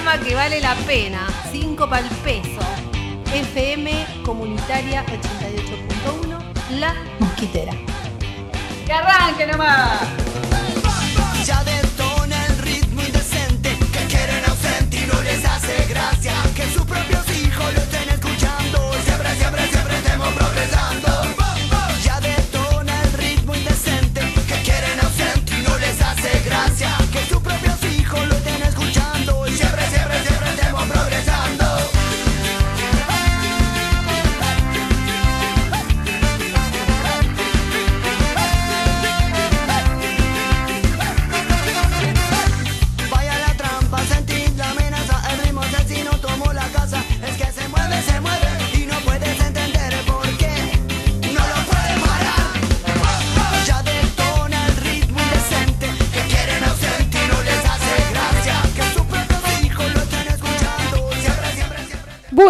programa que vale la pena. 5 para el peso. FM Comunitaria 88.1, La Mosquitera. ¡Que arranque nomás!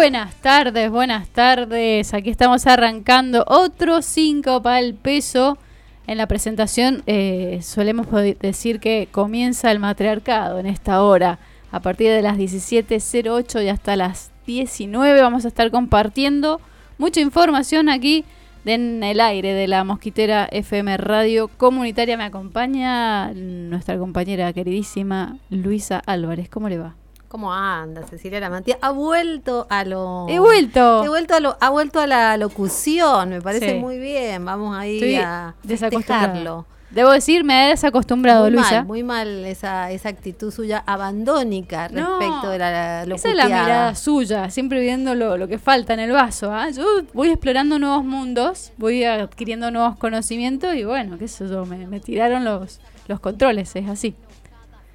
Buenas tardes, buenas tardes. Aquí estamos arrancando otro 5 para el peso. En la presentación eh, solemos decir que comienza el matriarcado en esta hora. A partir de las 17.08 y hasta las 19 vamos a estar compartiendo mucha información aquí en el aire de la Mosquitera FM Radio Comunitaria. Me acompaña nuestra compañera queridísima Luisa Álvarez. ¿Cómo le va? ¿Cómo anda Cecilia Lamantía? Ha vuelto a lo... He vuelto. He vuelto a lo, ha vuelto a la locución, me parece Sí. muy bien. Vamos ahí Estoy a festejarlo. Debo decir, me he desacostumbrado, muy Luisa. mal, muy mal esa, esa actitud suya abandónica No, respecto de la, la Esa es la mirada suya, siempre viendo lo, lo que falta en el vaso. ¿ah? Yo voy explorando nuevos mundos, voy adquiriendo nuevos conocimientos y bueno, qué sé yo, me, me tiraron los, los controles, es así.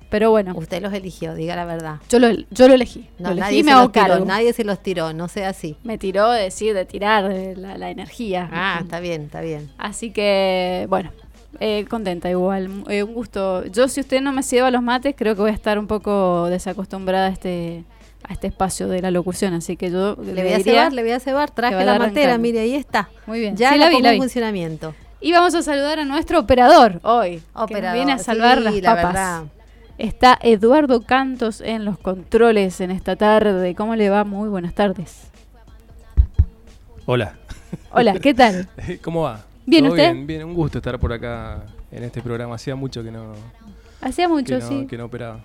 Pero bueno, Usted los eligió, diga la verdad. yo lo, yo lo elegí. No, lo elegí nadie y me se los tiró, nadie se los tiró, no sea así. Me tiró de decir, de tirar de la, la energía. Ah, está bien, está bien. Así que, bueno, eh, contenta igual. eh, un gusto. Yo, si usted no me lleva los mates, creo que voy a estar un poco desacostumbrada a este, a este espacio de la locución. Así que yo Le voy a cebar, le voy a cebar, traje la matera, mire, ahí está. Muy bien. Ya Sí, la, la vi, la funcionamiento. Y vamos a saludar a nuestro operador hoy, que nos Operador, viene a salvar sí, las la papas. verdad. Está Eduardo Cantos en los controles en esta tarde. ¿Cómo le va? Muy buenas tardes. Hola, Hola, ¿qué tal? ¿cómo va? Bien, ¿Todo ¿usted? Bien, bien, un gusto estar por acá en este programa. Hacía mucho que no, Hacía mucho, que no, sí. que no operaba.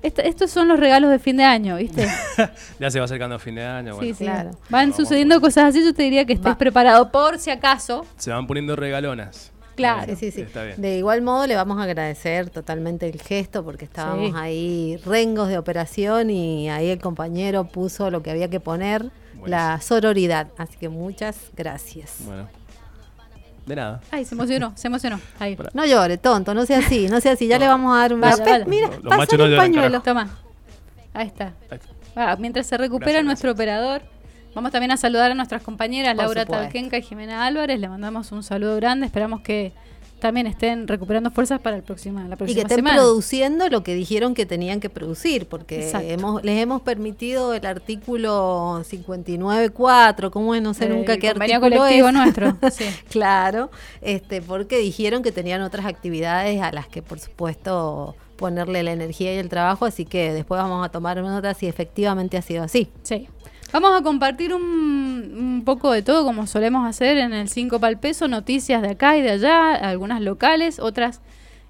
Estos son los regalos de fin de año, ¿viste? Ya se va acercando a fin de año. sí, Bueno, sí. claro. Van sucediendo cosas así. Yo te diría que estés Va. preparado por si acaso. Se van poniendo regalonas. Claro. Sí, sí, sí. Está bien. De igual modo le vamos a agradecer totalmente el gesto porque estábamos Sí. ahí rengos de operación y ahí el compañero puso lo que había que poner, la sororidad. Así que muchas gracias. Bueno, de nada. Ay, se emocionó, se emocionó. Ahí. No llore, tonto, no sea así, no sea así. Ya No. le vamos a dar un... Vaya. Mira, Los- los pasa machos no el lloran, pañuelo. Toma. Ahí está. Ahí está. Ah, mientras se recupera Gracias, nuestro operador, vamos también a saludar a nuestras compañeras Por Laura supuesto. Talquenca y Jimena Álvarez. Le mandamos un saludo grande. Esperamos que también estén recuperando fuerzas para el próxima, la Y próxima que estén semana. produciendo lo que dijeron que tenían que producir, porque hemos, les hemos permitido el artículo 59.4, ¿cómo es? No sé El nunca qué artículo colectivo es. nuestro, sí. claro, este, porque dijeron que tenían otras actividades a las que, por supuesto, ponerle la energía y el trabajo, así que después vamos a tomar nota si efectivamente ha sido así. Sí. Vamos a compartir un, poco de todo, como solemos hacer en el 5 pal peso, noticias de acá y de allá, algunas locales, otras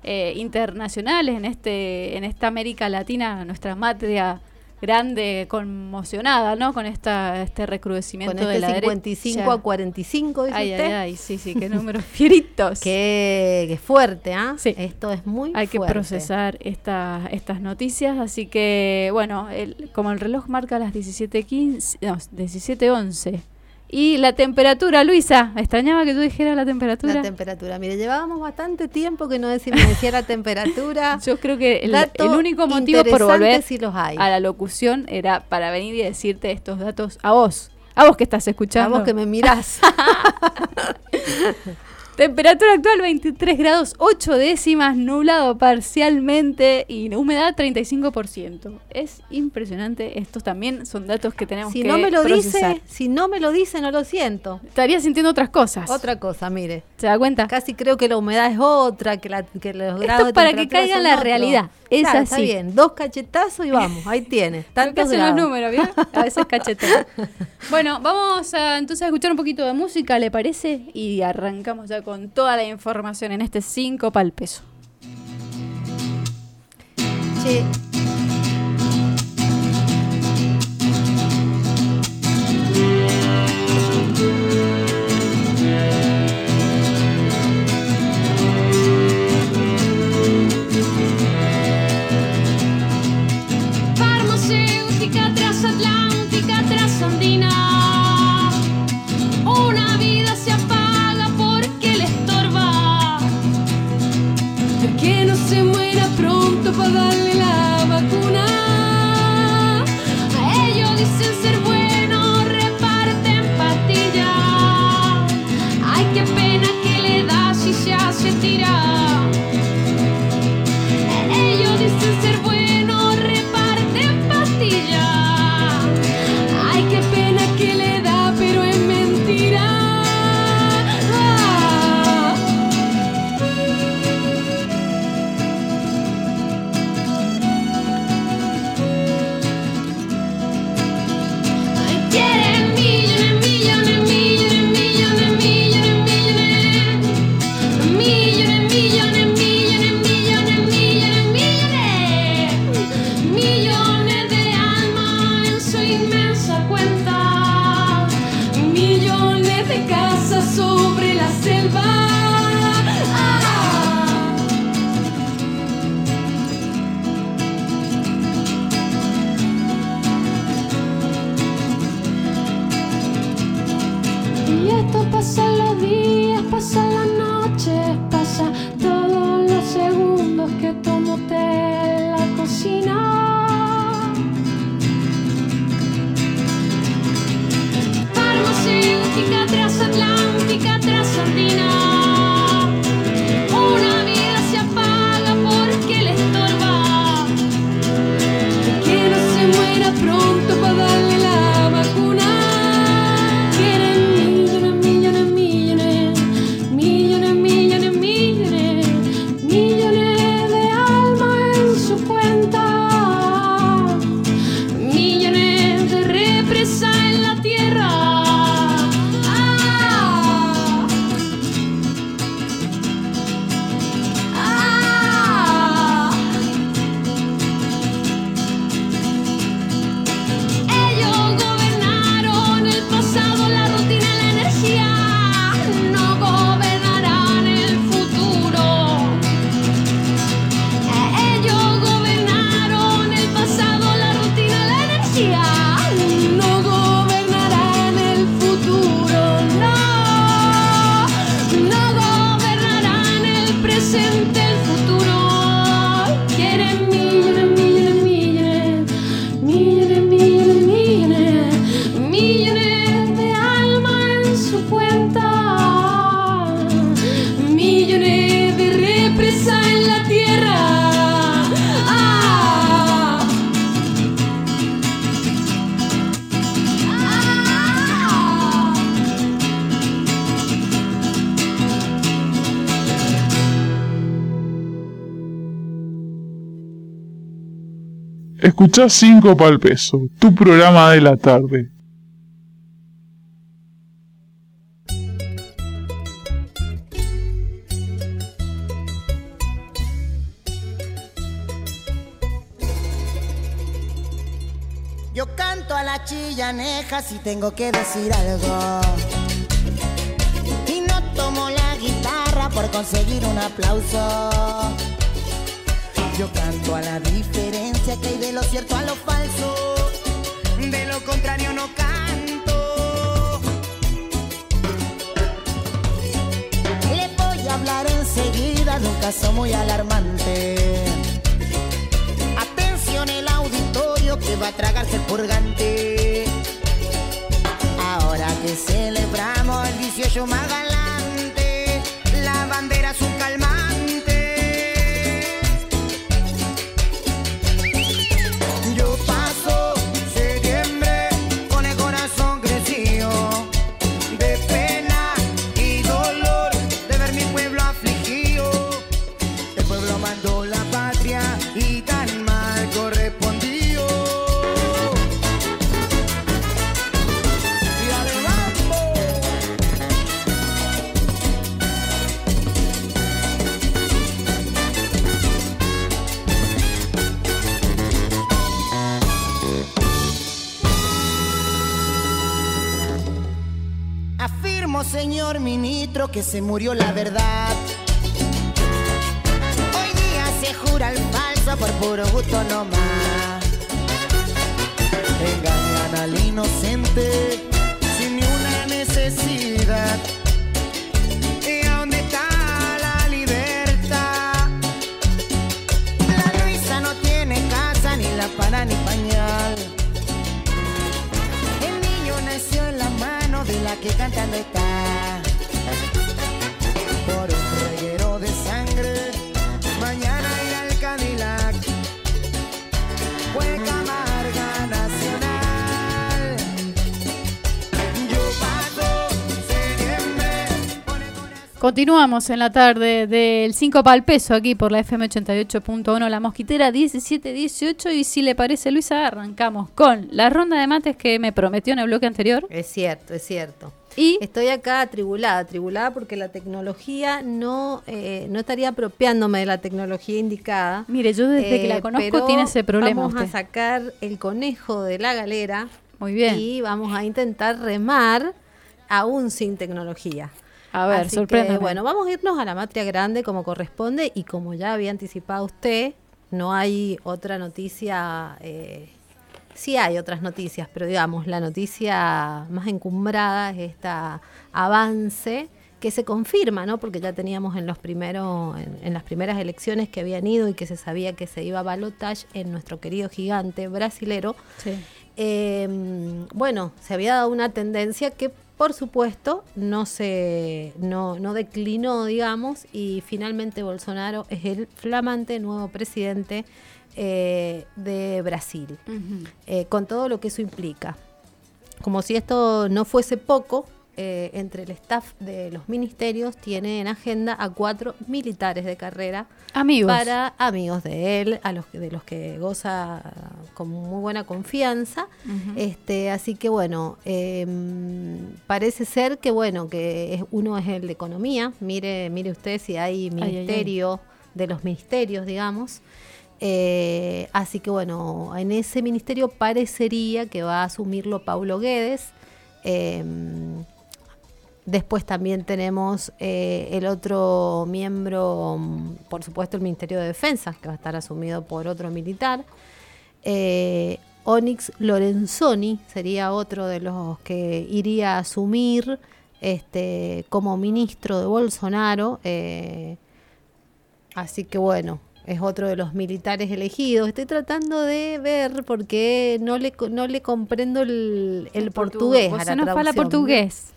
eh, internacionales en este en esta América Latina, nuestra matria grande, conmocionada, ¿no? Con esta este recrudecimiento Con de este la 55 derecha. a 45, dice Ay, usted. ay, ay, sí, sí, qué números fieritos. Qué, qué fuerte, ¿ah? Sí. Esto es muy Hay que fuerte. procesar esta, estas noticias, así que bueno, el- como el reloj marca las 17.15, no, 17.11. Y la temperatura, Luisa, me extrañaba que tú dijeras la temperatura. La temperatura. Mire, llevábamos bastante tiempo que no decimos decía la temperatura. Yo creo que el, único motivo por volver sí los hay. a la locución era para venir y decirte estos datos a vos, a vos que estás A escuchando. vos que me mirás. Temperatura actual 23 grados 8 décimas, nublado parcialmente y humedad 35%. Es impresionante. Estos también son datos que tenemos Si que no me lo procesar. dice, si no me lo dice, no lo siento. Estaría sintiendo otras cosas. Otra cosa, mire. ¿Se da cuenta? Casi creo que la humedad es otra, que, la, que los Esto grados es de para que caiga en la otros. realidad. Es Claro, así. Está bien, dos cachetazos y vamos, ahí tiene. Tantos hacen los grados. números, ¿vio? A veces cachetea. bueno, vamos a entonces a escuchar un poquito de música, ¿le parece? Y arrancamos ya con toda la información en este 5 pal peso. Escuchá 5 pal peso, tu programa de la tarde. Yo canto a la chillaneja si tengo que decir algo. Que se murió la verdad. Continuamos en la tarde del 5 para el peso aquí por la FM 88.1 La Mosquitera 1718 y si le parece Luisa arrancamos con la ronda de mates que me prometió en el bloque anterior. Es cierto, es cierto. Y Estoy acá atribulada, atribulada porque la tecnología no, eh, no estaría apropiándome de la tecnología indicada. mire yo desde que Eh, la conozco pero tiene ese problema Vamos a sacar el conejo de la galera Muy bien. y vamos a intentar remar aún sin tecnología. A ver, sorpréndame. bueno, vamos a irnos a la matria grande como corresponde y como ya había anticipado usted, no hay otra noticia. Eh, sí hay otras noticias, pero digamos, la noticia más encumbrada es esta avance que se confirma, ¿no? Porque ya teníamos en los primeros, en, en las primeras elecciones que habían ido y que se sabía que se iba a balotage en nuestro querido gigante brasilero. Sí. Eh, bueno, se había dado una tendencia que, por supuesto, no se no, no declinó, digamos, y finalmente Bolsonaro es el flamante nuevo presidente eh, de Brasil, eh, con todo lo que eso implica. Como si esto no fuese poco, eh, entre el staff de los ministerios tiene en agenda a cuatro militares de carrera Amigos. para amigos de él, a los que, de los que goza con muy buena confianza. Este, así que bueno, em, parece ser que bueno, que es- uno es el de economía. Mire, mire usted si hay ay, ay. ministerio de los ministerios, digamos. Eh, así que bueno, en ese ministerio parecería que va a asumirlo Paulo Guedes. Em, Después también tenemos eh, el otro miembro, mm, por supuesto, el Ministerio de Defensa, que va a estar asumido por otro militar. Eh, Onyx Lorenzoni sería otro de los que iría a asumir este, como ministro de Bolsonaro. así que bueno, es otro de los militares elegidos. Estoy tratando de ver porque no le, no le comprendo el, el portugués. a la não fala traducción. português.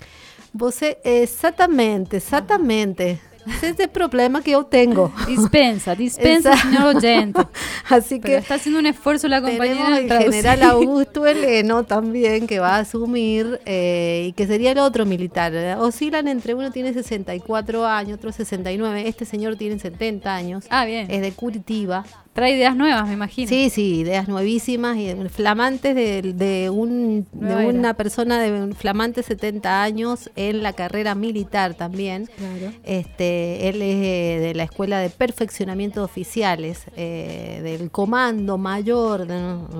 Você, exatamente, exatamente. Ese es el problema que yo tengo. Dispensa, dispensa, Esa- señor oyente. Así Pero que está haciendo un esfuerzo la compañera el general Augusto Heleno también que va a asumir eh, y que sería el otro militar. Oscilan entre uno tiene 64 años, otro 69. Este señor tiene 70 años. Ah, bien. Es de Curitiba. Trae ideas nuevas, me imagino. Sí, sí, ideas nuevísimas y flamantes de, de un, de una persona de flamantes 70 años en la carrera militar también. Claro. Este, él es eh, de la Escuela de Perfeccionamiento de Oficiales, eh, del Comando Mayor, de-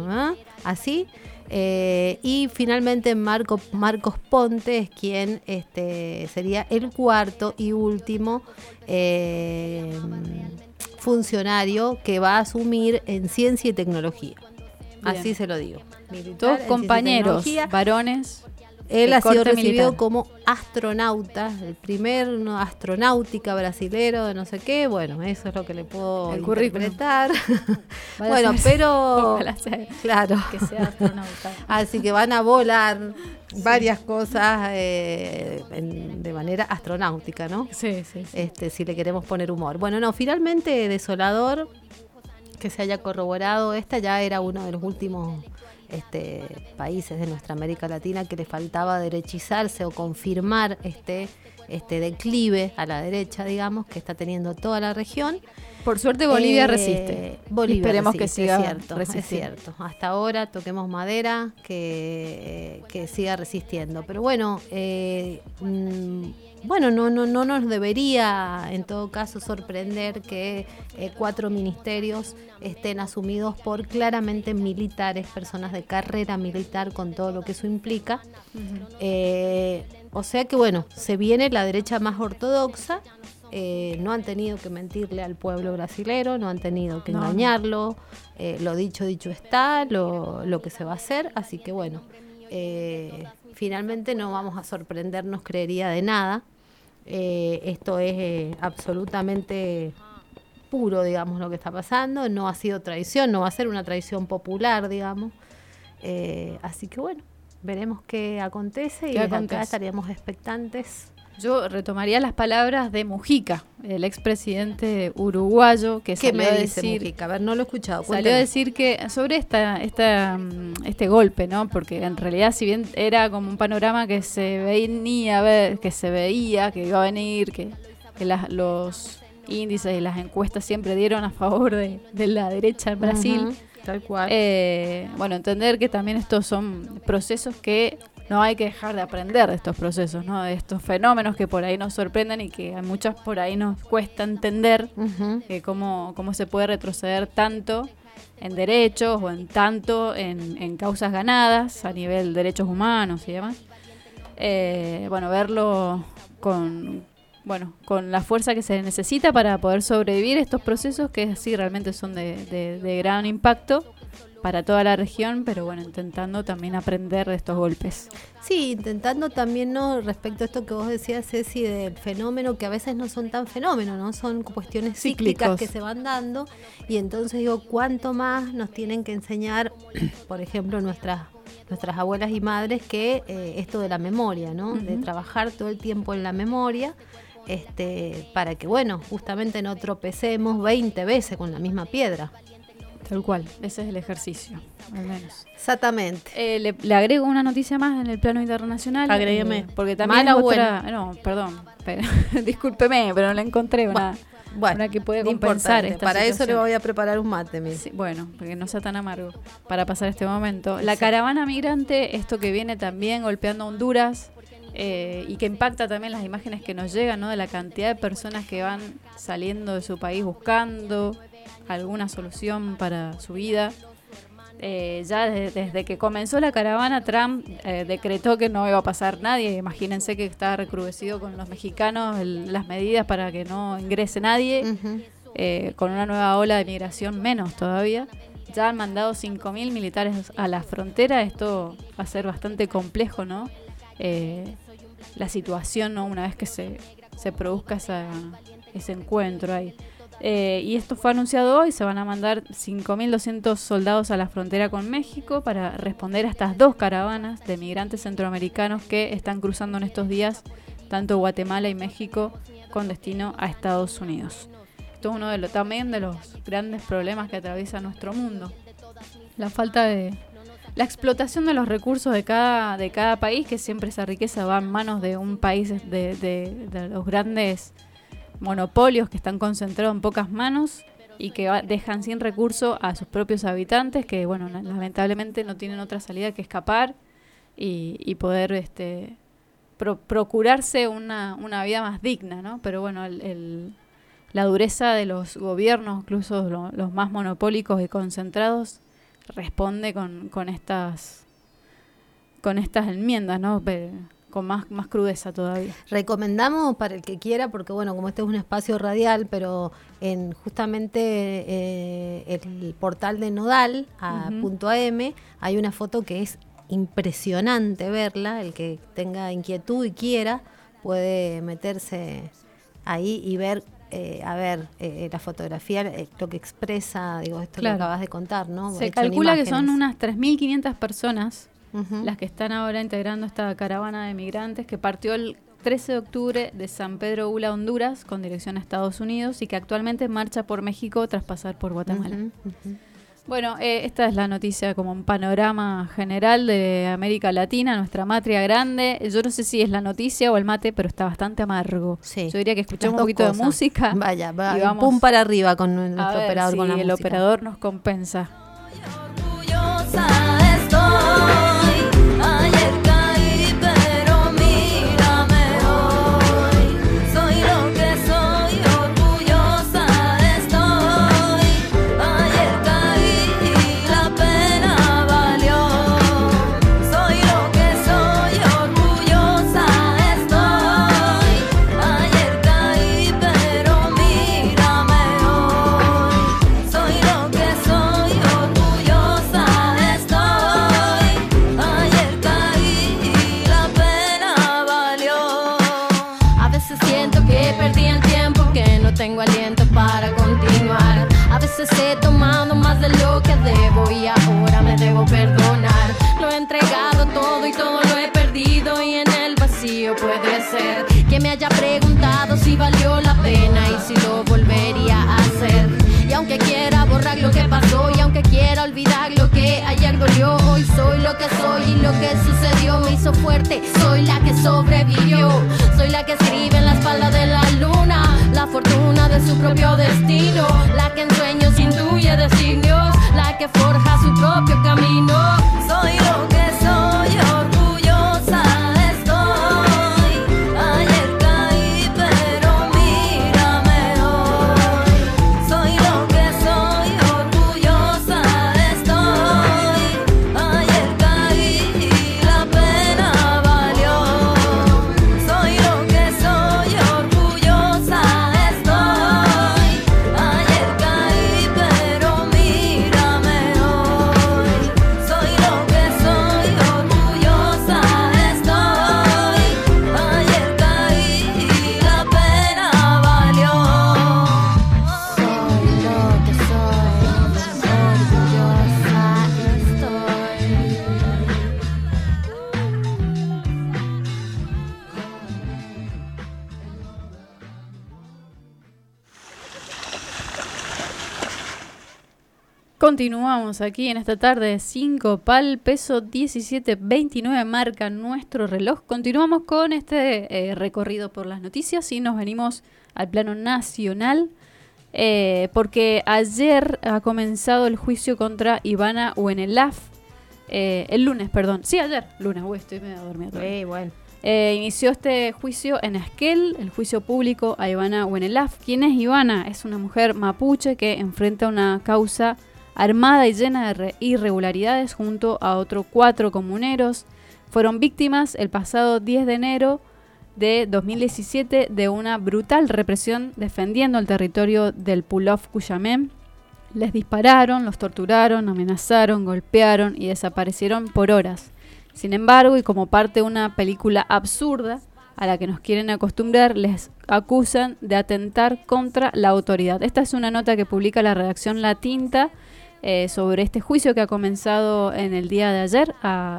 ¿ah? así. Eh, y finalmente Marco, Marcos Ponte es quien este, sería el cuarto y último eh, funcionario que va a asumir en ciencia y tecnología. Bien. Así se lo digo. Militar y compañeros, varones. Él ha sido recibido militar. como astronauta, el primer no, astronáutica brasilero de no sé qué. Bueno, eso es lo que le puedo El interpretar. Bueno, pero sea- claro. que sea astronauta. Así que van a volar varias cosas eh, en- de manera astronáutica, ¿no? Sí, sí, sí. Este, si le queremos poner humor. Bueno, no, finalmente desolador que se haya corroborado. Esta ya era uno de los últimos este, países de nuestra América Latina que le faltaba derechizarse o confirmar este, este declive a la derecha, digamos, que está teniendo toda la región. Por suerte Bolivia Eh, resiste. Bolivia Esperemos que siga es cierto, es cierto. Hasta ahora toquemos madera que, que siga resistiendo. Pero bueno, eh, mm, bueno, no, no, no nos debería en todo caso sorprender que eh, cuatro ministerios estén asumidos por claramente militares, personas de carrera militar con todo lo que eso implica. Eh, o sea que bueno, se viene la derecha más ortodoxa. eh, no han tenido que mentirle al pueblo brasilero, no han tenido que No, engañarlo. eh, lo dicho, dicho está, lo, lo que se va a hacer. Así que bueno, eh, finalmente no vamos a sorprendernos, creería, de nada. Eh, esto es eh, absolutamente puro, digamos, lo que está pasando. No ha sido traición, no va a ser una traición popular, digamos. Eh, así que bueno, veremos qué acontece y ¿Qué desde acá acontece? estaríamos expectantes. Yo retomaría las palabras de Mujica, el expresidente uruguayo, que ¿Qué salió me a decir, Mujica? A ver, no lo he escuchado. Salió a decir que sobre esta, esta, mm, este golpe, ¿no? Porque en realidad, si bien era como un panorama que se venía, a ver, que se veía, que iba a venir, que, que las- los índices y las encuestas siempre dieron a favor de, de la derecha en Brasil. Tal cual. Eh, bueno, entender que también estos son procesos que no hay que dejar de aprender de estos procesos, ¿no? De estos fenómenos que por ahí nos sorprenden y que a muchas por ahí nos cuesta entender que cómo, cómo se puede retroceder tanto en derechos o en tanto en, en causas ganadas a nivel derechos humanos y demás. Eh, bueno, verlo con bueno con la fuerza que se necesita para poder sobrevivir estos procesos que sí realmente son de, de- de gran impacto para toda la región, pero bueno, intentando también aprender de estos golpes. Sí, intentando también, ¿no? Respecto a esto que vos decías, Ceci, del fenómeno, que a veces no son tan fenómenos, ¿no? Son cuestiones cíclicas que se van dando. Y entonces digo, ¿cuánto más nos tienen que enseñar, por ejemplo, nuestras nuestras abuelas y madres, que eh, esto de la memoria, ¿no? De trabajar todo el tiempo en la memoria. Este, para que, bueno, justamente no tropecemos 20 veces con la misma piedra. Tal cual, ese es el ejercicio, al menos. Exactamente. Eh, le, le agrego una noticia más en el plano internacional. Agrégueme. eh, porque también ¿Mala otra. No, perdón. pero- discúlpeme, pero no la encontré una, Bueno, una que puede compensar esta Para eso le voy a preparar un mate, mire. Sí, bueno, porque no sea tan amargo para pasar este momento. La caravana migrante, esto que viene también golpeando a Honduras eh, y que impacta también las imágenes que nos llegan, ¿no? De la cantidad de personas que van saliendo de su país buscando alguna solución para su vida. Eh, ya desde, desde que comenzó la caravana, Trump eh, decretó que no iba a pasar nadie. Imagínense que está recrudecido con los mexicanos el- las medidas para que no ingrese nadie eh, con una nueva ola de migración menos todavía. Ya han mandado 5.000 militares a la frontera, esto va a ser bastante complejo, ¿no? Eh, la situación, ¿no? Una vez que se, se produzca esa- ese encuentro ahí. Eh, y esto fue anunciado hoy, se van a mandar 5.200 soldados a la frontera con México para responder a estas dos caravanas de migrantes centroamericanos que están cruzando en estos días tanto Guatemala y México con destino a Estados Unidos. Esto es uno de los, también de los grandes problemas que atraviesa nuestro mundo. La falta de... La explotación de los recursos de cada, de cada país, que siempre esa riqueza va en manos de un país, de, de- los grandes monopolios que están concentrados en pocas manos y que dejan sin recurso a sus propios habitantes, que bueno, lamentablemente no tienen otra salida que escapar y, poder este, pro- procurarse una, una vida más digna, ¿no? Pero bueno, el- el- la dureza de los gobiernos, incluso lo- los más monopólicos y concentrados, responde con, con estas con estas enmiendas, ¿no? Con más, más crudeza todavía. Recomendamos para el que quiera, porque bueno, como este es un espacio radial, pero en justamente eh, el portal de Nodal, a punto AM, hay una foto que es impresionante verla. El que tenga inquietud y quiera puede meterse ahí y ver, eh, a ver, eh, la fotografía, eh, lo que expresa, digo, esto Claro. que acabas de contar, ¿no? Se calcula que son unas 3.500 personas Ujú. las que están ahora integrando esta caravana de migrantes que partió el 13 de octubre de San Pedro Ula, Honduras, con dirección a Estados Unidos y que actualmente marcha por México tras pasar por Guatemala. Bueno, eh, esta es la noticia como un panorama general de América Latina, nuestra matria grande. Yo no sé si es la noticia o el mate, pero está bastante amargo. Sí. Yo diría que escuchemos un poquito de música. Vaya, va, y vamos pum para arriba con a nuestro ver operador si con la el música. operador nos compensa. Orgullosa lo que soy y lo que sucedió me hizo fuerte. Soy la que sobrevivió, soy la que escribe en la espalda de la luna la fortuna de su propio destino, la que en sueños intuye designios, la que forja su propio camino. Soy lo que soy, Continuamos aquí en esta tarde de 5 pal, peso 17.29 marca nuestro reloj. Continuamos con este eh, recorrido por las noticias y nos venimos al plano nacional eh, porque ayer ha comenzado el juicio contra Ivana Uenelaf. Eh, el lunes, perdón. Sí, ayer, lunes, uy, estoy medio dormida todavía. Eh, bueno. Eh, inició este juicio en Esquel, el juicio público a Ivana Wenelaf. ¿Quién es Ivana? Es una mujer mapuche que enfrenta una causa armada y llena de re- irregularidades junto a otros cuatro comuneros. Fueron víctimas el pasado 10 de enero de 2017 de una brutal represión defendiendo el territorio del Pulov Cuyamén. Les dispararon, los torturaron, amenazaron, golpearon y desaparecieron por horas. Sin embargo, y como parte de una película absurda a la que nos quieren acostumbrar, les acusan de atentar contra la autoridad. Esta es una nota que publica la redacción La Tinta eh, sobre este juicio que ha comenzado en el día de ayer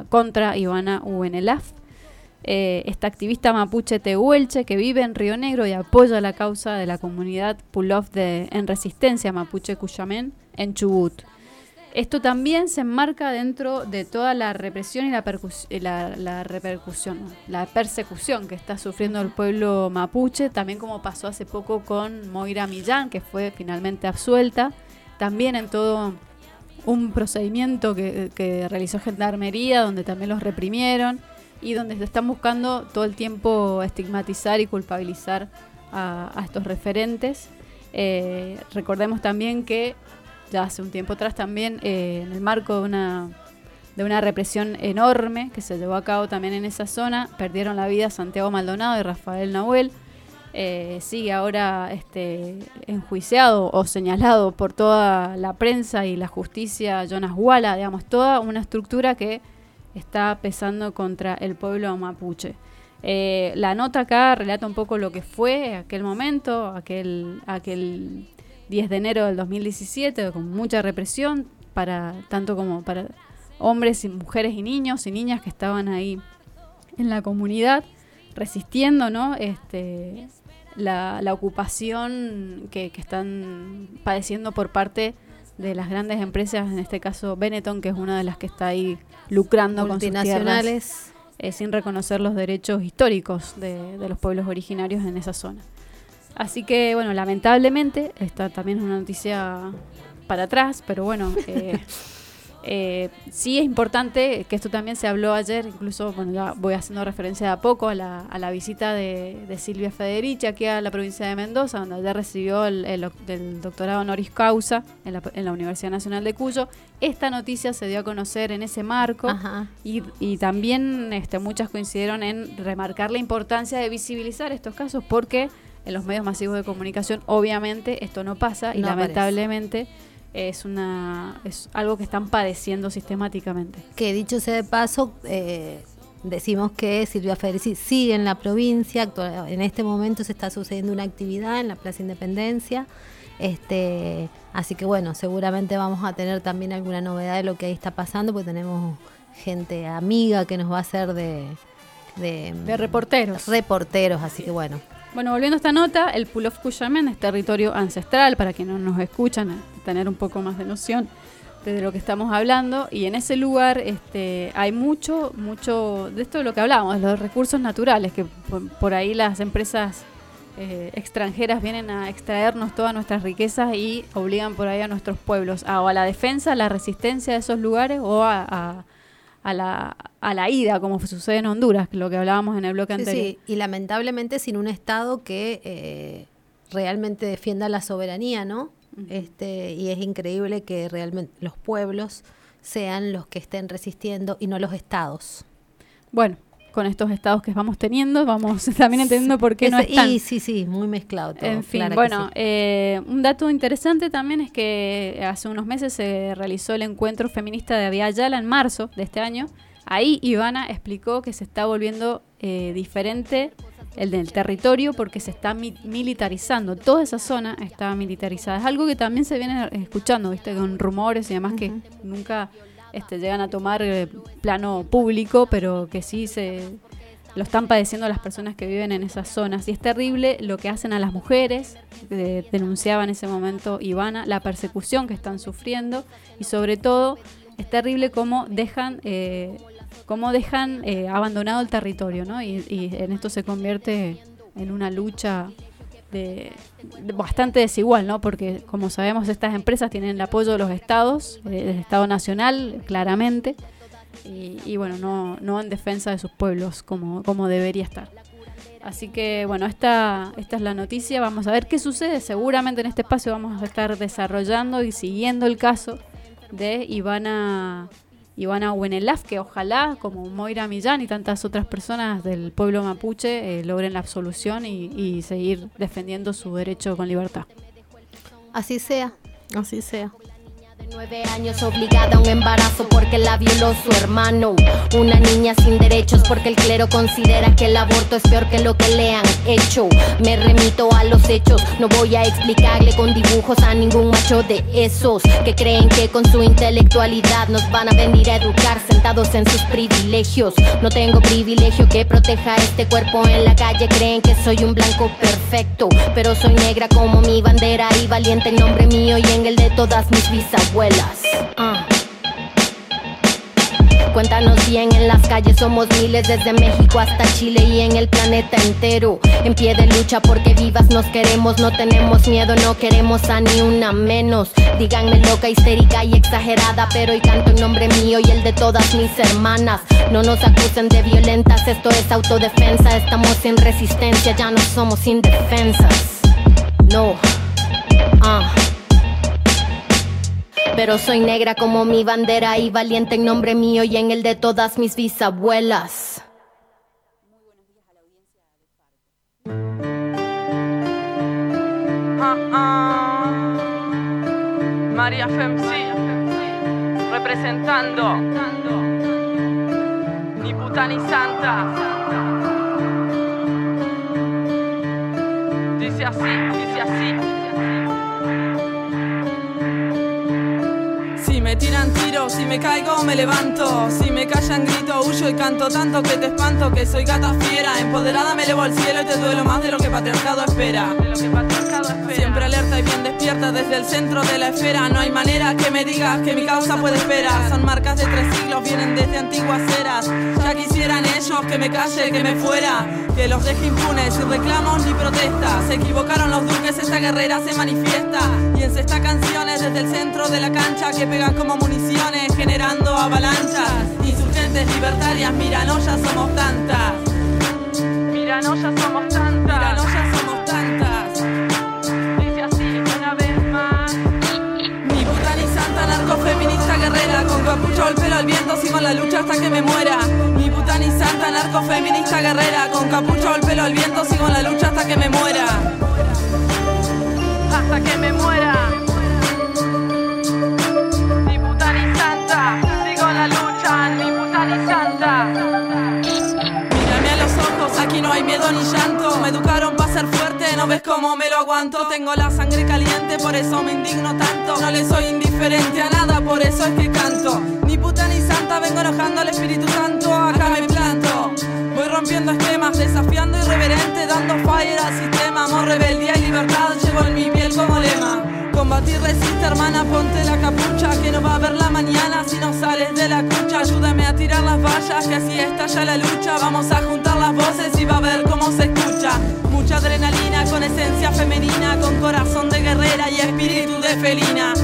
contra Ivana Uenelaf. Eh, esta activista mapuche tehuelche que vive en Río Negro y apoya la causa de la comunidad Pulov de, en resistencia mapuche Cuyamén en Chubut. Esto también se enmarca dentro de toda la represión y la, eh, la, la repercusión, la persecución que está sufriendo el pueblo mapuche, también como pasó hace poco con Moira Millán, que fue finalmente absuelta, también en todo un procedimiento que, que realizó Gendarmería, donde también los reprimieron y donde se están buscando todo el tiempo estigmatizar y culpabilizar a, estos referentes. Eh, recordemos también que ya hace un tiempo atrás también, eh, en el marco de una, de una represión enorme que se llevó a cabo también en esa zona, perdieron la vida Santiago Maldonado y Rafael Nahuel. Eh, sigue ahora este, enjuiciado o señalado por toda la prensa y la justicia Jonas Walla, digamos, toda una estructura que está pesando contra el pueblo mapuche. Eh, la nota acá relata un poco lo que fue aquel momento, aquel, aquel 10 de enero del 2017, con mucha represión, para tanto como para hombres y mujeres y niños y niñas que estaban ahí en la comunidad resistiendo ¿no? este, la, la ocupación que, que están padeciendo por parte de las grandes empresas, en este caso Benetton, que es una de las que está ahí lucrando con sus tierras eh, sin reconocer los derechos históricos de, de los pueblos originarios en esa zona. Así que, bueno, lamentablemente, esta también es una noticia para atrás, pero bueno, eh, eh, sí es importante que esto también se habló ayer, incluso, bueno, ya voy haciendo referencia de a poco a la, a la visita de, de Silvia Federici aquí a la provincia de Mendoza, donde ayer recibió el, el el doctorado honoris causa en la, en la Universidad Nacional de Cuyo. Esta noticia se dio a conocer en ese marco. Y, y también este, muchas coincidieron en remarcar la importancia de visibilizar estos casos porque en los medios masivos de comunicación obviamente esto no pasa y aparece. Es una es algo que están padeciendo sistemáticamente. Que dicho sea de paso, eh, decimos que Silvia Federici sigue en la provincia. actua- En este momento se está sucediendo una actividad en la Plaza Independencia. Este, así que bueno, seguramente vamos a tener también alguna novedad de lo que ahí está pasando, porque tenemos gente amiga que nos va a hacer de, de, De reporteros. reporteros, así que bueno. Bueno, volviendo a esta nota, el Pull of Cuyamen es territorio ancestral, para quienes no nos escuchan, tener un poco más de noción de lo que estamos hablando. Y en ese lugar este, hay mucho, mucho de esto de lo que hablábamos, los recursos naturales, que por, por ahí las empresas eh, extranjeras vienen a extraernos todas nuestras riquezas y obligan por ahí a nuestros pueblos a, o a la defensa, a la resistencia de esos lugares o a, a- a la, a la ida, como sucede en Honduras, lo que hablábamos en el bloque Sí, anterior. sí, y lamentablemente sin un Estado que eh, realmente defienda la soberanía, ¿no? Este, y es increíble que realmente los pueblos sean los que estén resistiendo y no los estados. Bueno, con estos estados que vamos teniendo, vamos también entendiendo por qué no Ese- están. Y sí, sí, muy mezclado todo. En fin, claro bueno, sí. eh, un dato interesante también es que hace unos meses se realizó el encuentro feminista de Via Yala en marzo de este año. Ahí Ivana explicó que se está volviendo eh, diferente el del territorio porque se está mi- militarizando. Toda esa zona está militarizada. Es algo que también se viene escuchando, ¿viste? Con rumores y demás que nunca este, llegan a tomar eh, plano público, pero que sí se lo están padeciendo las personas que viven en esas zonas. Y es terrible lo que hacen a las mujeres, eh, denunciaba en ese momento Ivana, la persecución que están sufriendo y sobre todo es terrible cómo dejan, eh, cómo dejan eh, abandonado el territorio, ¿no? Y, en esto se convierte en una lucha bastante desigual, ¿no? Porque como sabemos estas empresas tienen el apoyo de los estados, eh, del Estado Nacional, claramente, y, y bueno, no, no en defensa de sus pueblos como, como debería estar. Así que bueno, esta, esta es la noticia, vamos a ver qué sucede, seguramente en este espacio vamos a estar desarrollando y siguiendo el caso de Ivana, Ivana Huenelaf, que ojalá, como Moira Millán y tantas otras personas del pueblo mapuche, eh, logren la absolución y, y seguir defendiendo su derecho con libertad. Así sea, así sea. Nueve años obligada a un embarazo porque la violó su hermano. Una niña sin derechos porque el clero considera que el aborto es peor que lo que le han hecho. Me remito a los hechos, no voy a explicarle con dibujos a ningún macho de esos que creen que con su intelectualidad nos van a venir a educar sentados en sus privilegios. No tengo privilegio que proteja este cuerpo en la calle, creen que soy un blanco perfecto, pero soy negra como mi bandera y valiente en nombre mío y en el de todas mis Ah. Cuéntanos bien, en las calles somos miles desde México hasta Chile y en el planeta entero. En pie de lucha porque vivas nos queremos, no tenemos miedo, no queremos a ni una menos. Díganme loca, histérica y exagerada, pero hoy canto en nombre mío y el de todas mis hermanas. No nos acusen de violentas, esto es autodefensa, estamos sin resistencia, ya no somos indefensas. No. Ah. Pero soy negra como mi bandera y valiente en nombre mío y en el de todas mis bisabuelas. María Femsi representando ni puta ni santa. Dice así, dice así. Me tiran tiros, si me caigo me levanto. Si me callan grito, huyo y canto tanto que te espanto Que soy gata fiera, empoderada me elevo al cielo Y te duelo más de lo que patriarcado espera Siempre alerta y bien despierta desde el centro de la esfera. No hay manera que me digas que mi causa puede esperar. Son marcas de tres siglos, vienen desde antiguas eras. Ya quisieran ellos que me calle, que me fuera Que los deje impunes sin reclamos ni protestas. Se equivocaron los duques, esta guerrera se manifiesta. Y encesta canciones desde el centro de la cancha Que pegan como municiones generando avalanchas. Insurgentes libertarias, miranoyas somos tantas. Miranoyas somos capucho al pelo al viento, sigo en la lucha hasta que me muera. Ni puta ni santa, narcofeminista guerrera Con capucho al pelo al viento, sigo en la lucha hasta que me muera. Hasta que me muera hay miedo ni llanto. Me educaron para ser fuerte, no ves cómo me lo aguanto. Tengo la sangre caliente, por eso me indigno tanto. No le soy indiferente a nada, por eso es que canto. Ni puta ni santa, vengo enojando al Espíritu Santo. Acá me planto. Voy rompiendo esquemas, desafiando irreverente, dando fire al sistema. Amor, rebeldía y libertad llevo en mi piel como lema. Combatir resiste, hermana, ponte la capucha, que no va a haber la mañana si no sales de la cucha. Ayúdame a tirar las vallas, que así estalla la lucha. Vamos a juntar las voces y va a ver cómo se escucha. Mucha adrenalina con esencia femenina, con corazón de guerrera y espíritu de felina.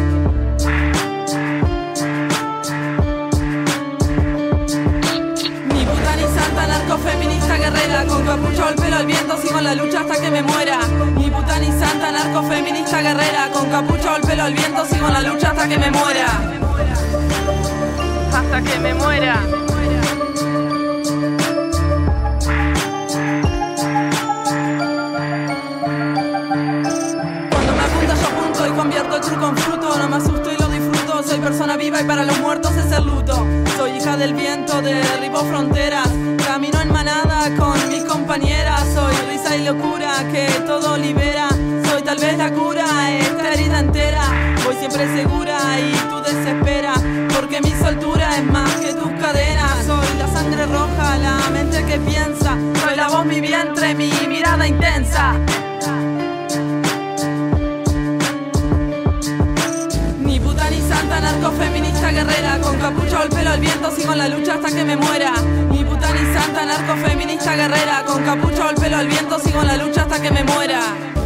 Santa, narcofeminista guerrera Con capucha o el pelo al viento, sigo en la lucha hasta que me muera. Ni puta ni santa, narcofeminista guerrera Con capucha o el pelo al viento, sigo en la lucha hasta que me muera. Hasta que me muera persona viva y para los muertos es el luto. Soy hija del viento, derribo fronteras. Camino en manada con mis compañeras. Soy risa y locura que todo libera. Soy tal vez la cura esta herida entera. Voy siempre segura y tú desespera Porque mi soltura es más que tus cadenas. Soy la sangre roja, la mente que piensa. Soy la voz, mi vientre, mi mirada intensa ni santa, narcofeminista guerrera Con capucha el pelo al viento, sigo en la lucha hasta que me muera. Ni puta ni santa, narcofeminista guerrera Con capucha el pelo al viento, sigo en la lucha hasta que me muera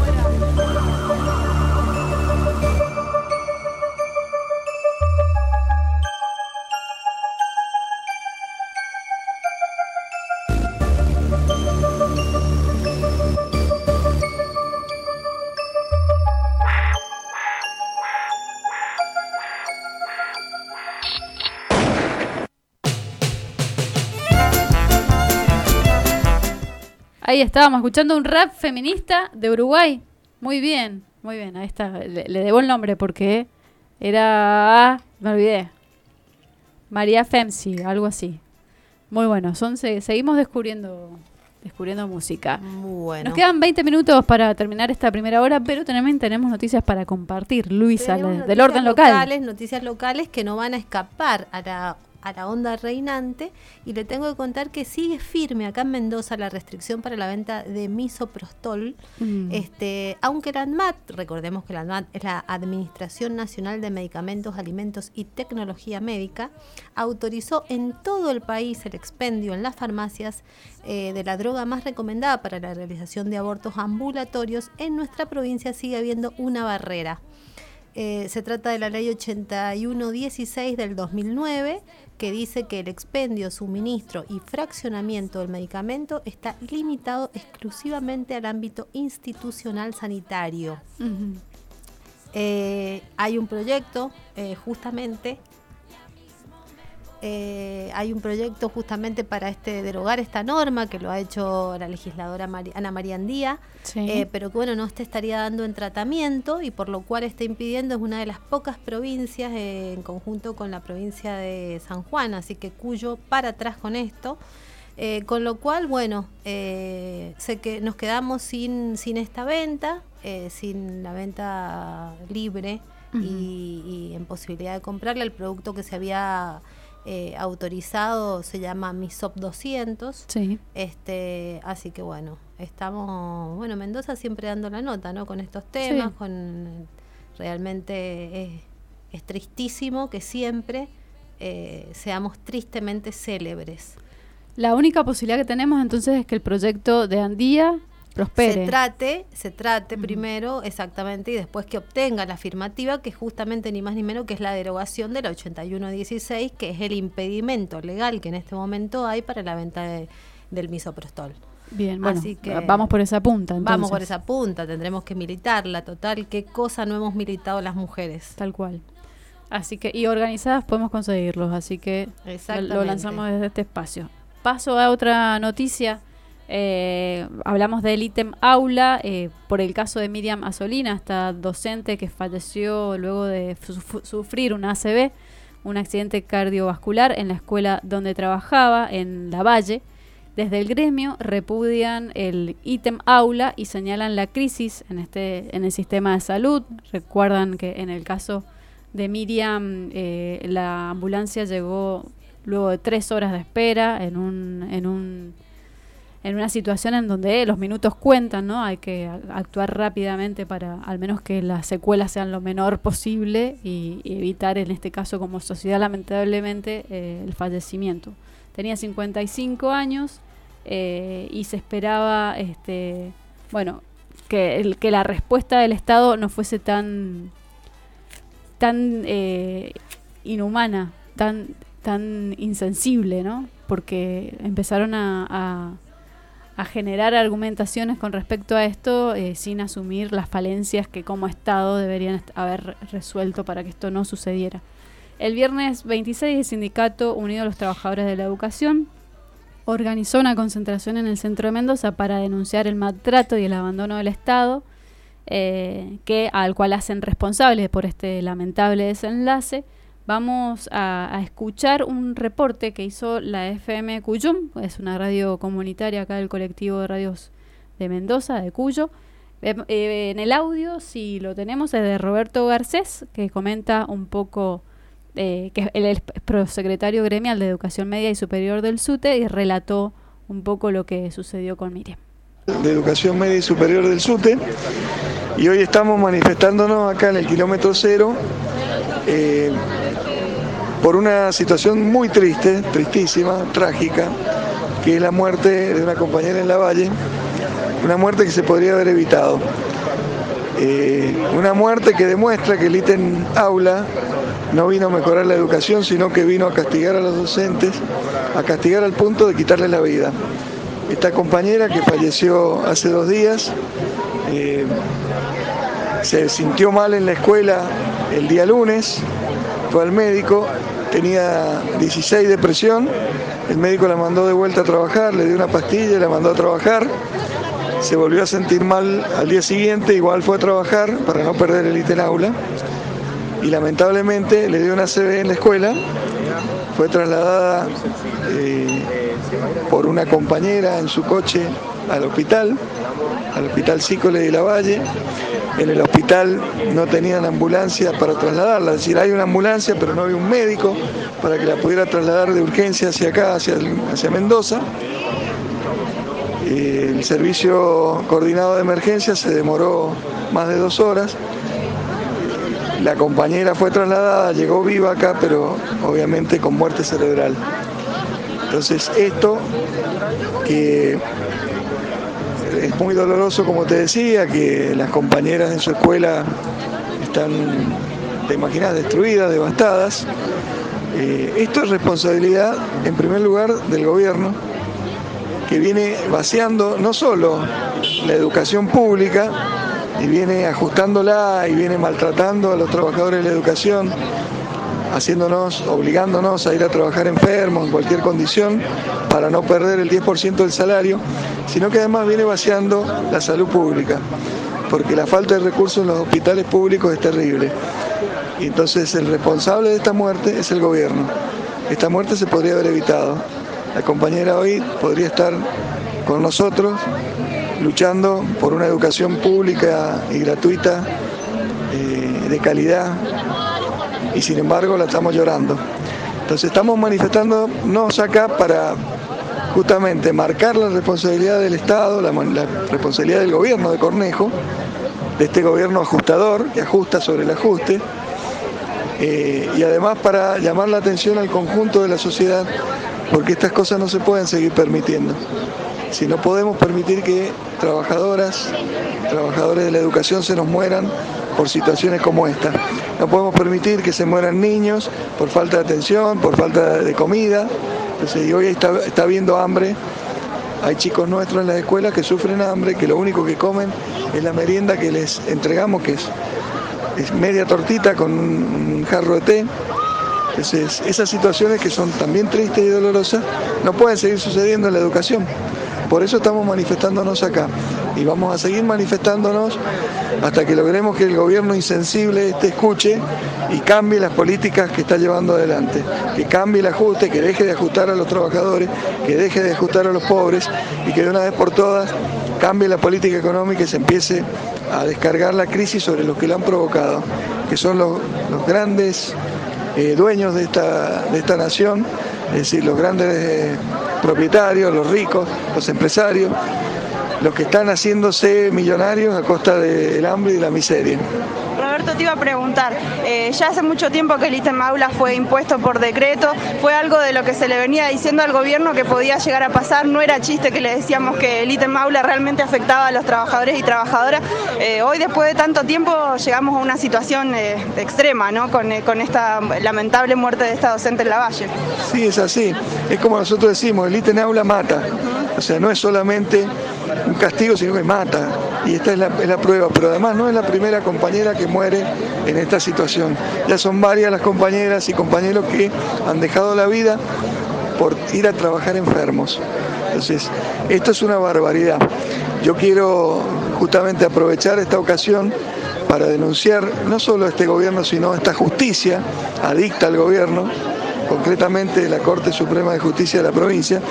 Ahí estábamos escuchando un rap feminista de Uruguay. Muy bien, muy bien. Ahí está. Le, le debo el nombre porque era. Me olvidé. María Femsi, algo así. Muy bueno. Son, se- seguimos descubriendo, descubriendo música. Bueno. Nos quedan 20 minutos para terminar esta primera hora, pero también tenemos noticias para compartir, Luisa, del orden local. locales, Noticias locales que no van a escapar a la, a la onda reinante. Y le tengo que contar que sigue firme acá en Mendoza la restricción para la venta de misoprostol. Mm. Este, aunque la ANMAT, recordemos que la ANMAT es la Administración Nacional de Medicamentos, Alimentos y Tecnología Médica, autorizó en todo el país el expendio en las farmacias eh, de la droga más recomendada para la realización de abortos ambulatorios. En nuestra provincia sigue habiendo una barrera. Eh, se trata de la ley 8116 del 2009 que dice que el expendio, suministro y fraccionamiento del medicamento está limitado exclusivamente al ámbito institucional sanitario. Eh, hay un proyecto eh, justamente eh, hay un proyecto justamente para este derogar esta norma que lo ha hecho la legisladora Ana María Andía, Sí. eh, pero que bueno, no te estaría dando en tratamiento y por lo cual está impidiendo, es una de las pocas provincias eh, en conjunto con la provincia de San Juan, así que Cuyo para atrás con esto. Eh, con lo cual, bueno, eh, sé que nos quedamos sin, sin esta venta, eh, sin la venta libre y, y en posibilidad de comprarla. El producto que se había eh, autorizado se llama Misop 200. Sí. Este, así que bueno, estamos, bueno, Mendoza siempre dando la nota, ¿no? Con estos temas, Sí. con realmente es, es tristísimo que siempre eh, seamos tristemente célebres. La única posibilidad que tenemos entonces es que el proyecto de Andía prospere. Se trate, se trate primero exactamente y después que obtenga la afirmativa, que justamente ni más ni menos que es la derogación de la 8116, que es el impedimento legal que en este momento hay para la venta de- del misoprostol. Bien, bueno, Así que vamos por esa punta. Entonces. Vamos por esa punta, tendremos que militarla, total, qué cosa no hemos militado las mujeres. Tal cual. Así que, y organizadas podemos conseguirlos, así que lo- lanzamos desde este espacio. Paso a otra noticia. Eh, hablamos del ítem aula eh, por el caso de Miriam Asolina, esta docente que falleció luego de sufrir un ACV, un accidente cardiovascular en la escuela donde trabajaba, en La Valle. Desde el gremio repudian el ítem aula y señalan la crisis en, este, en el sistema de salud. Recuerdan que en el caso de Miriam eh, la ambulancia llegó luego de tres horas de espera en un, en un en una situación en donde los minutos cuentan, ¿no? Hay que actuar rápidamente para al menos que las secuelas sean lo menor posible y, evitar en este caso como sociedad lamentablemente eh, el fallecimiento. Tenía 55 años eh, y se esperaba, este, bueno, que, el- que la respuesta del Estado no fuese tan tan eh, inhumana, tan, tan insensible, ¿no? Porque empezaron a- a generar argumentaciones con respecto a esto eh, sin asumir las falencias que como Estado deberían haber resuelto para que esto no sucediera. El viernes 26 el sindicato Unido a los Trabajadores de la Educación organizó una concentración en el centro de Mendoza para denunciar el maltrato y el abandono del Estado eh, que al cual hacen responsables por este lamentable desenlace. Vamos a, escuchar un reporte que hizo la FM Cuyum, es una radio comunitaria acá del colectivo de radios de Mendoza, de Cuyo. Eh, eh, en el audio, si lo tenemos, es de Roberto Garcés, que comenta un poco, eh, que es prosecretario gremial de Educación Media y Superior del SUTE y relató un poco lo que sucedió con Miriam. de Educación Media y Superior del SUTE y hoy estamos manifestándonos acá en el kilómetro cero eh, por una situación muy triste, tristísima, trágica, que es la muerte de una compañera en la Valle, una muerte que se podría haber evitado. Eh, una muerte que demuestra que el ítem aula no vino a mejorar la educación, sino que vino a castigar a los docentes, a castigar al punto de quitarles la vida. Esta compañera que falleció hace dos días eh, se sintió mal en la escuela el día lunes, fue al médico, tenía 16 de presión, el médico la mandó de vuelta a trabajar, le dio una pastilla la mandó a trabajar, se volvió a sentir mal al día siguiente, igual fue a trabajar para no perder el ítem aula y lamentablemente le dio una CB en la escuela, fue trasladada eh, por una compañera en su coche al hospital, al hospital Cícole de la Valle. En el hospital no tenían ambulancia para trasladarla, es decir, hay una ambulancia pero no había un médico para que la pudiera trasladar de urgencia hacia acá, hacia, Mendoza. El servicio coordinado de emergencia se demoró más de dos horas. La compañera fue trasladada, llegó viva acá, pero obviamente con muerte cerebral. Entonces esto que es muy doloroso, como te decía, que las compañeras en su escuela están, te imaginas, destruidas, devastadas. Eh, esto es responsabilidad, en primer lugar, del gobierno, que viene vaciando no solo la educación pública, y viene ajustándola y viene maltratando a los trabajadores de la educación, haciéndonos, obligándonos a ir a trabajar enfermos en cualquier condición para no perder el 10% del salario, sino que además viene vaciando la salud pública, porque la falta de recursos en los hospitales públicos es terrible. Y entonces el responsable de esta muerte es el gobierno. Esta muerte se podría haber evitado. La compañera hoy podría estar con nosotros luchando por una educación pública y gratuita eh, de calidad y sin embargo la estamos llorando. Entonces estamos manifestándonos acá para justamente marcar la responsabilidad del Estado, la, responsabilidad del gobierno de Cornejo, de este gobierno ajustador que ajusta sobre el ajuste, eh, y además para llamar la atención al conjunto de la sociedad, porque estas cosas no se pueden seguir permitiendo. Si no podemos permitir que trabajadoras, trabajadores de la educación se nos mueran por situaciones como esta. No podemos permitir que se mueran niños por falta de atención, por falta de comida. Y hoy está, está habiendo hambre. Hay chicos nuestros en las escuelas que sufren hambre, que lo único que comen es la merienda que les entregamos, que es, es media tortita con un, un jarro de té. Entonces, esas situaciones que son también tristes y dolorosas no pueden seguir sucediendo en la educación. Por eso estamos manifestándonos acá. Y vamos a seguir manifestándonos hasta que logremos que el gobierno insensible este escuche y cambie las políticas que está llevando adelante, que cambie el ajuste, que deje de ajustar a los trabajadores, que deje de ajustar a los pobres y que de una vez por todas cambie la política económica y se empiece a descargar la crisis sobre los que la han provocado, que son los, grandes eh, dueños de esta, de esta nación es decir, los grandes propietarios, los ricos, los empresarios, los que están haciéndose millonarios a costa del hambre y de la miseria. Roberto, te iba a preguntar, eh, ya hace mucho tiempo que el ítem aula fue impuesto por decreto, fue algo de lo que se le venía diciendo al gobierno que podía llegar a pasar, no era chiste que le decíamos que el ítem aula realmente afectaba a los trabajadores y trabajadoras. Eh, hoy, después de tanto tiempo, llegamos a una situación eh, extrema, ¿no? Con, con esta lamentable muerte de esta docente en la Valle. Sí, es así. Es como nosotros decimos, el ítem aula mata. O sea, no es solamente un castigo, sino que mata. Y esta es la, prueba. Pero además no es la primera compañera que muere en esta situación. Ya son varias las compañeras y compañeros que han dejado la vida por ir a trabajar enfermos. Entonces, esto es una barbaridad. Yo quiero justamente aprovechar esta ocasión para denunciar no solo a este gobierno, sino a esta justicia adicta al gobierno, concretamente la Corte Suprema de Justicia de la provincia,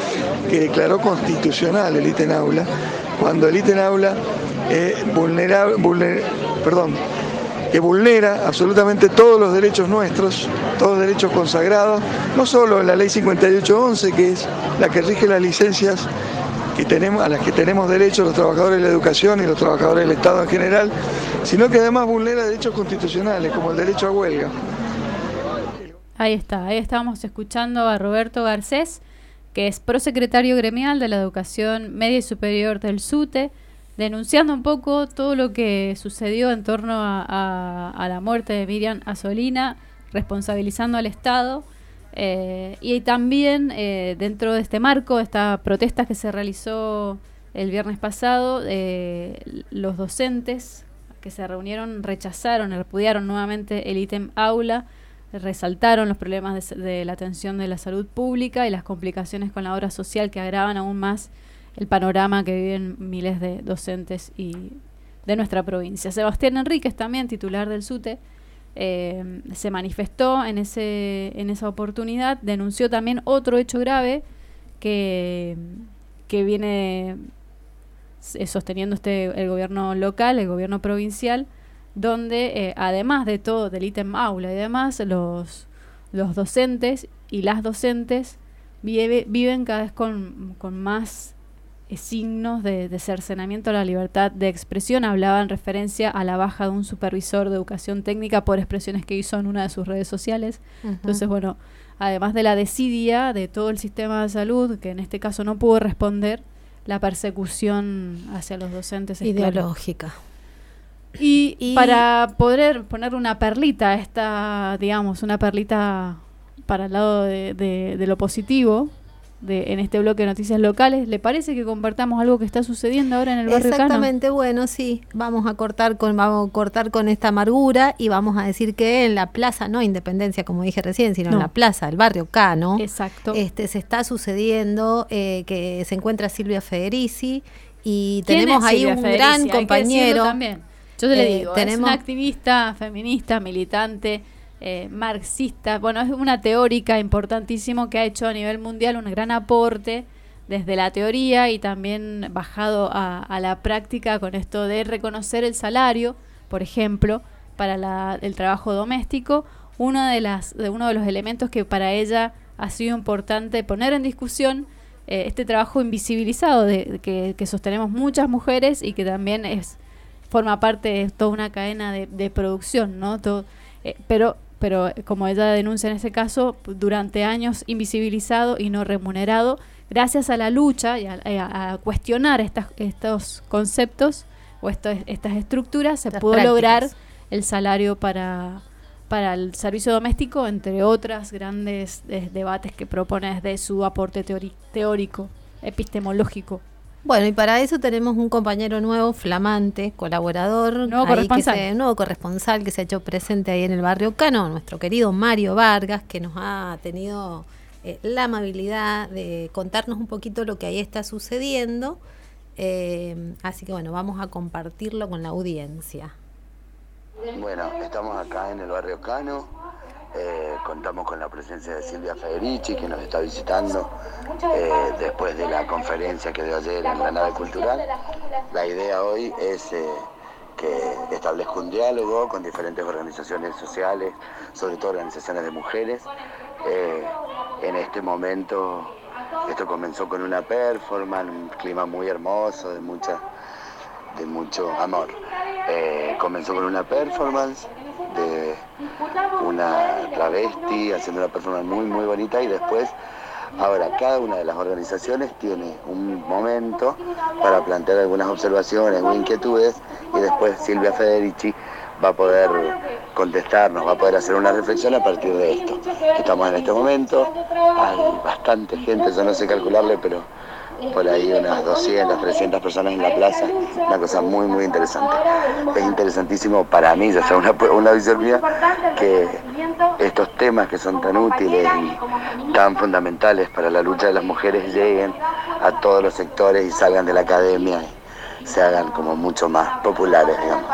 que declaró constitucional el ítem aula, cuando el ítem aula eh, vulnera- vulner- perdón, que vulnera absolutamente todos los derechos nuestros, todos los derechos consagrados, no solo en la ley 5811, que es la que rige las licencias que tenemos, a las que tenemos derecho los trabajadores de la educación y los trabajadores del Estado en general, sino que además vulnera derechos constitucionales, como el derecho a huelga. Ahí está, ahí estábamos escuchando a Roberto Garcés, que es prosecretario gremial de la Educación Media y Superior del SUTE, denunciando un poco todo lo que sucedió en torno a, la muerte de Miriam Asolina, responsabilizando al Estado. eh, y también eh, dentro de este marco, esta protesta que se realizó el viernes pasado, eh, los docentes que se reunieron rechazaron, repudiaron nuevamente el ítem aula, resaltaron los problemas de, de la atención de la salud pública y las complicaciones con la obra social que agravan aún más el panorama que viven miles de docentes y de nuestra provincia. Sebastián Enríquez, también titular del SUTE, eh, se manifestó en, ese, en esa oportunidad, denunció también otro hecho grave que, que viene eh, sosteniendo este el gobierno local, el gobierno provincial, donde eh, además de todo, del ítem aula y demás, los, los docentes y las docentes vive- viven cada vez con, con más eh, signos de, de cercenamiento a la libertad de expresión. Hablaba en referencia a la baja de un supervisor de educación técnica por expresiones que hizo en una de sus redes sociales. Entonces, bueno, además de la desidia de todo el sistema de salud, que en este caso no pudo responder, la persecución hacia los docentes es. Ideológica. Y, Y- para poder poner una perlita, esta, digamos, una perlita para el lado de, de- de lo positivo, de, en este bloque de noticias locales, ¿le parece que compartamos algo que está sucediendo ahora en el barrio Cano? Exactamente, bueno, sí, vamos a cortar con vamos a cortar con esta amargura y vamos a decir que en la plaza, no Independencia como dije recién, sino en la plaza del barrio Cano, Exacto. este se está sucediendo eh, que se encuentra Silvia Federici y ¿Quién tenemos ahí un Federici? gran compañero. también. Yo te le Eh, digo, es tenemos- una activista feminista, militante, eh, marxista, bueno, es una teórica importantísimo que ha hecho a nivel mundial un gran aporte desde la teoría y también bajado a, a la práctica con esto de reconocer el salario, por ejemplo, para la- el trabajo doméstico, uno de, las, de uno de los elementos que para ella ha sido importante poner en discusión eh, este trabajo invisibilizado de, de que, que sostenemos muchas mujeres y que también es forma parte de toda una cadena de, de producción, ¿no? Todo, eh, pero, pero eh, como ella denuncia en este caso, durante años invisibilizado y no remunerado, gracias a la lucha y a, eh, a- a cuestionar estas, estos conceptos o estos- estas estructuras, se Las pudo prácticas. lograr el salario para, para el servicio doméstico, entre otras grandes eh, debates que propone desde su aporte teori- teórico, epistemológico. Bueno, y para eso tenemos un compañero nuevo, flamante, colaborador, Nuevo ahí que corresponsal. se- nuevo corresponsal que se ha hecho presente ahí en el barrio Cano, nuestro querido Mario Vargas, que nos ha tenido eh, la amabilidad de contarnos un poquito lo que ahí está sucediendo. Eh, así que bueno, vamos a compartirlo con la audiencia. Bueno, estamos acá en el barrio Cano. Eh, contamos con la presencia de Silvia Federici, que nos está visitando eh, después de la conferencia que dio ayer en la nave cultural. La idea hoy es eh, que establezca un diálogo con diferentes organizaciones sociales, sobre todo organizaciones de mujeres, en este momento esto comenzó con una performance, un clima muy hermoso, de mucha, de mucho amor. Comenzó con una performance de una travesti haciendo una performance muy muy bonita y después ahora cada una de las organizaciones tiene un momento para plantear algunas observaciones o inquietudes y después Silvia Federici va a poder contestarnos, va a poder hacer una reflexión a partir de esto. Estamos en este momento, hay bastante gente, yo no sé calcularle, pero por ahí unas 200, 300 personas en la plaza, una cosa muy, muy interesante. Es interesantísimo para mí, ya sea una, una visión que estos temas que son tan útiles y tan fundamentales para la lucha de las mujeres lleguen a todos los sectores y salgan de la academia y se hagan como mucho más populares, digamos.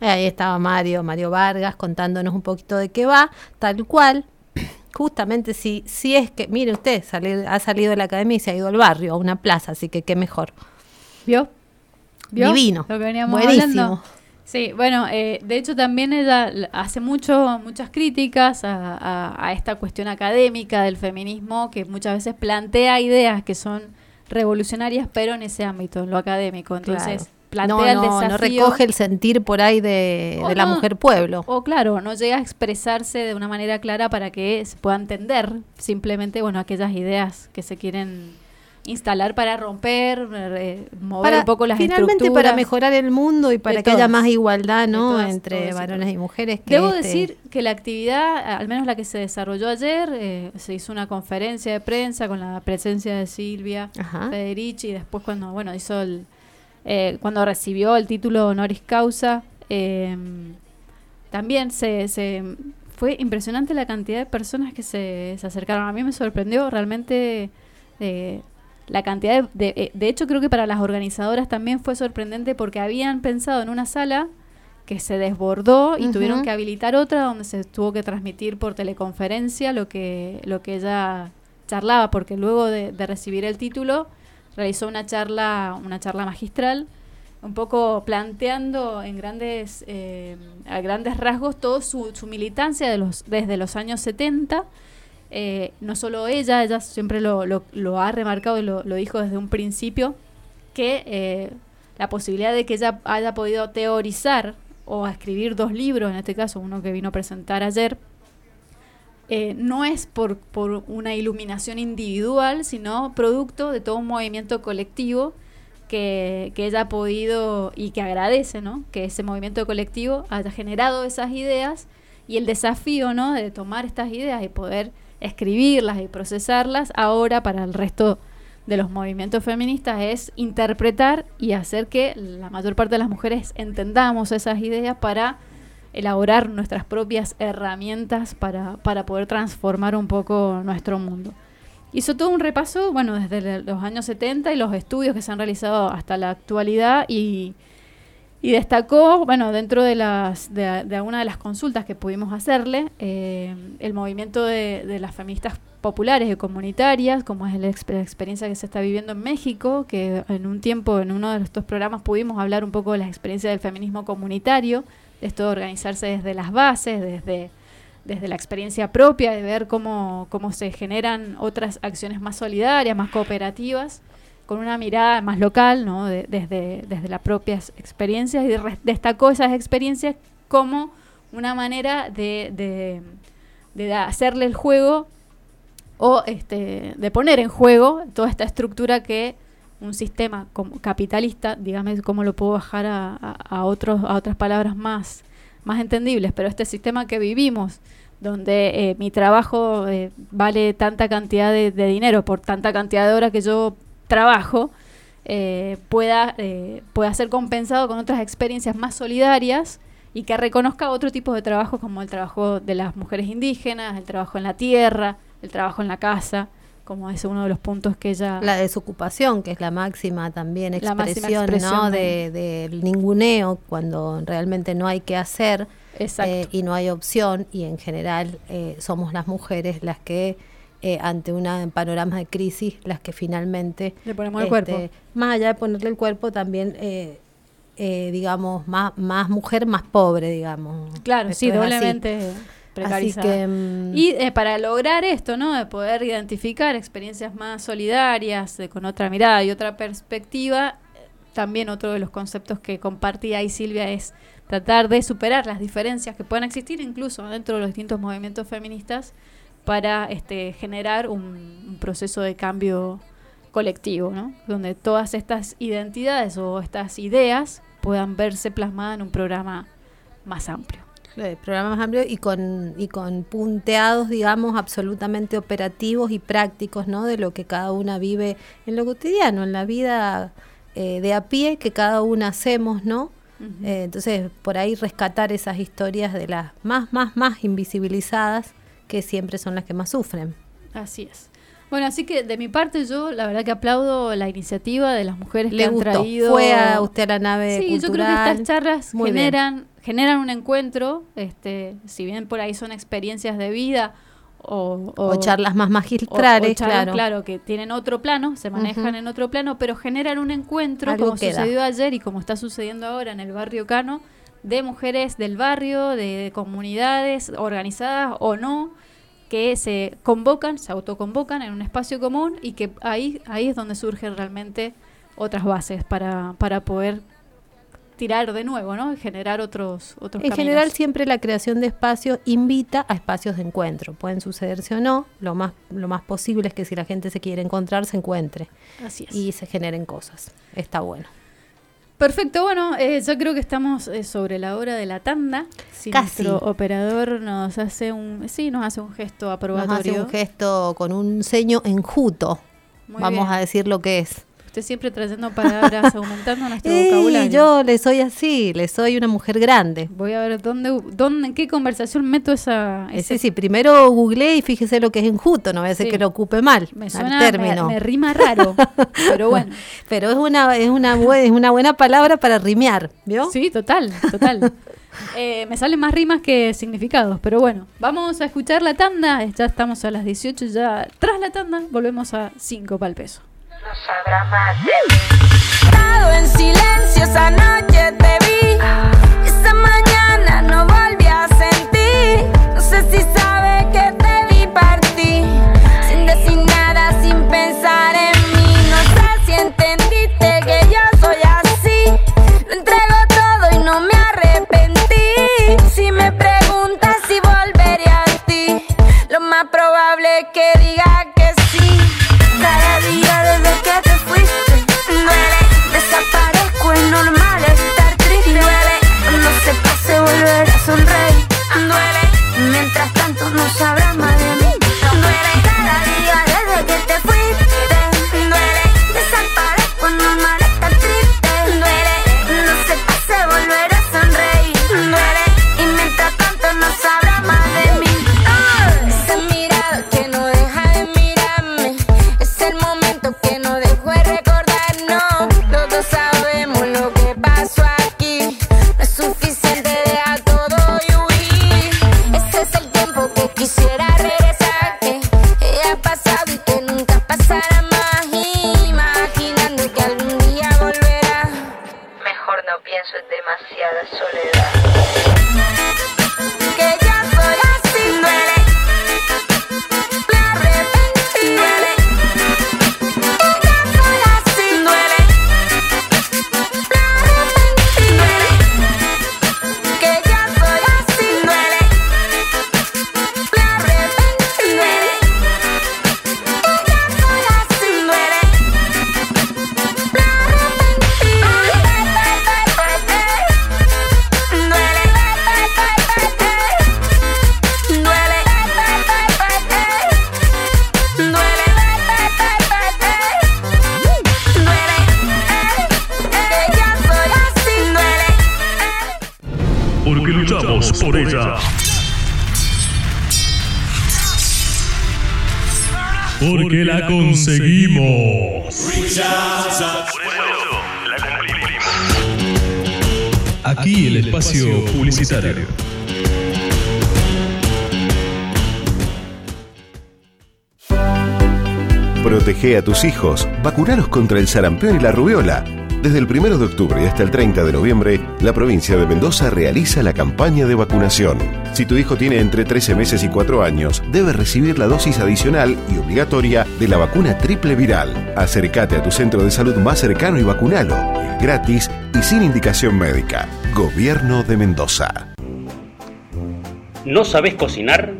Ahí estaba Mario, Mario Vargas, contándonos un poquito de qué va, tal cual. Justamente si, si es que, mire usted, salir, ha salido de la academia y se ha ido al barrio, a una plaza, así que qué mejor. ¿Vio? ¿Vio? Divino. Lo que veníamos Buenísimo. hablando. Sí, bueno, eh, de hecho también ella hace mucho, muchas críticas a, a- a esta cuestión académica del feminismo que muchas veces plantea ideas que son revolucionarias, pero en ese ámbito, en lo académico. Entonces, Claro. Plantea no, el no, desafío. no recoge el sentir por ahí de, la no, mujer pueblo. O claro, no llega a expresarse de una manera clara para que se pueda entender simplemente, bueno, aquellas ideas que se quieren instalar para romper, eh, mover Para- un poco las finalmente para mejorar el mundo y para que haya más igualdad ¿no? todas, entre varones y mujeres. Que Debo este- decir que la actividad, al menos la que se desarrolló ayer, eh, se hizo una conferencia de prensa con la presencia de Silvia Ajá. Federici y después cuando, bueno, hizo el, eh, cuando recibió el título honoris causa, eh, también se, se fue impresionante la cantidad de personas que se, se acercaron. A mí me sorprendió realmente eh, la cantidad de, de, eh, de hecho creo que para las organizadoras también fue sorprendente porque habían pensado en una sala que se desbordó y tuvieron que habilitar otra donde se tuvo que transmitir por teleconferencia lo que lo que ella charlaba porque luego de, de recibir el título realizó una charla una charla magistral un poco planteando en grandes eh, a grandes rasgos toda su, su militancia de los desde los años 70 eh, no solo ella, ella siempre lo, lo, lo ha remarcado y lo, dijo desde un principio, que eh, la posibilidad de que ella haya podido teorizar o escribir dos libros, en este caso uno que vino a presentar ayer, eh, no es por, por una iluminación individual, sino producto de todo un movimiento colectivo que, que ella ha podido y que agradece, ¿no? Que ese movimiento colectivo haya generado esas ideas y el desafío, ¿no? De tomar estas ideas y poder escribirlas y procesarlas ahora para el resto de los movimientos feministas es interpretar y hacer que la mayor parte de las mujeres entendamos esas ideas para elaborar nuestras propias herramientas para, para poder transformar un poco nuestro mundo. Hizo todo un repaso, bueno, desde los años 70 y los estudios que se han realizado hasta la actualidad y, destacó, bueno, dentro de, las, de, alguna de las consultas que pudimos hacerle, eh, el movimiento de, de las feministas populares y comunitarias, como es la, exp- la experiencia que se está viviendo en México, que en un tiempo, en uno de estos programas, pudimos hablar un poco de la experiencia del feminismo comunitario, esto de organizarse desde las bases, desde, desde la experiencia propia, de ver cómo, cómo se generan otras acciones más solidarias, más cooperativas con una mirada más local, ¿no? De- desde, desde las propias experiencias y destacó esas experiencias como una manera de, de, de hacerle el juego o este, de poner en juego toda esta estructura que un sistema capitalista, dígame cómo lo puedo bajar a, a, otros, a otras palabras más, más entendibles, pero este sistema que vivimos, donde eh, mi trabajo eh, vale tanta cantidad de, dinero por tanta cantidad de horas que yo trabajo, eh, pueda, pueda ser compensado con otras experiencias más solidarias y que reconozca otro tipo de trabajo como el trabajo de las mujeres indígenas, el trabajo en la tierra, el trabajo en la casa, como es uno de los puntos que ella... La desocupación, que es la máxima también La máxima expresión, ¿no? de- de, del ninguneo, cuando realmente no hay que hacer eh, y no hay opción, y en general eh, somos las mujeres las que, eh, ante un panorama de crisis, las que finalmente... Le ponemos el este, cuerpo. Más allá de ponerle el cuerpo, también... eh, eh, digamos, más, más mujer, más pobre, digamos. Claro, Esto sí, así. Precarizada. que, mm, Y eh, para lograr esto, ¿no? De poder identificar experiencias más solidarias, de- con otra mirada y otra perspectiva, también otro de los conceptos que compartía ahí Silvia es tratar de superar las diferencias que puedan existir incluso dentro de los distintos movimientos feministas para este, generar un, un proceso de cambio colectivo, ¿no? Donde todas estas identidades o estas ideas puedan verse plasmadas en un programa más amplio. Eh, programa más amplio y con, y con punteados, digamos, absolutamente operativos y prácticos, ¿no? De lo que cada una vive en lo cotidiano, en la vida eh, de a pie que cada una hacemos, ¿no? Eh, entonces, por ahí rescatar esas historias de las más, más, más invisibilizadas, que siempre son las que más sufren. Así es. Bueno, así que de mi parte yo la verdad que aplaudo la iniciativa de las mujeres Le que han traído. Fue a usted a la nave Sí, yo creo que estas charlas Muy bien. Generan un encuentro, este, si bien por ahí son experiencias de vida o, O charlas más o- o magistrales, charlas, claro. que tienen otro plano, se manejan en otro plano, pero generan un encuentro Algo como queda. sucedió ayer y como está sucediendo ahora en el barrio Cano, de mujeres del barrio, de comunidades organizadas o no, que se convocan, se autoconvocan en un espacio común y que ahí, ahí es donde surgen realmente otras bases para, para poder tirar de nuevo, ¿no? Y generar otros, otros En caminos. general siempre la creación de espacios invita a espacios de encuentro. Pueden sucederse o no. Lo más, lo más posible es que si la gente se quiere encontrar, se encuentre. Así es. Y se generen cosas. Está bueno. Perfecto, bueno, eh, yo creo que estamos eh, sobre la hora de la tanda. Si Casi. nuestro operador nos hace un, sí, nos hace un gesto Nos aprobatorio. hace un gesto con un ceño enjuto. Muy Vamos bien. a decir lo que es. Usted siempre trayendo palabras, aumentando nuestro Eh, vocabulario. yo le soy así, le soy una mujer grande. Voy a ver dónde, dónde, en qué conversación meto esa. Ese- Sí, sí, primero googleé y fíjese lo que es enjuto, no voy a Sí. que lo ocupe mal Me al suena, término. me, me rima raro, pero bueno. Pero es una, es una, es una buena palabra para rimear, ¿vio? Sí, total, total. Eh, me salen más rimas que significados, pero bueno, vamos a escuchar la tanda. Ya estamos a las 18, ya tras la tanda volvemos a 5 para el peso. Estado en silencio esa noche te vi. Esa mañana no volví a sentir. No sé si sabes que te vi partir. Sin decir nada, sin pensar en tanto demasiada soledad por ella. Porque la conseguimos. Aquí el espacio publicitario. Protege a tus hijos, vacunalos contra el sarampión y la rubiola. Desde el 1 de octubre hasta el 30 de noviembre, la provincia de Mendoza realiza la campaña de vacunación. Si tu hijo tiene entre 13 meses y 4 años, debe recibir la dosis adicional y obligatoria de la vacuna triple viral. Acércate a tu centro de salud más cercano y vacunalo. Gratis y sin indicación médica. Gobierno de Mendoza. ¿No sabes cocinar?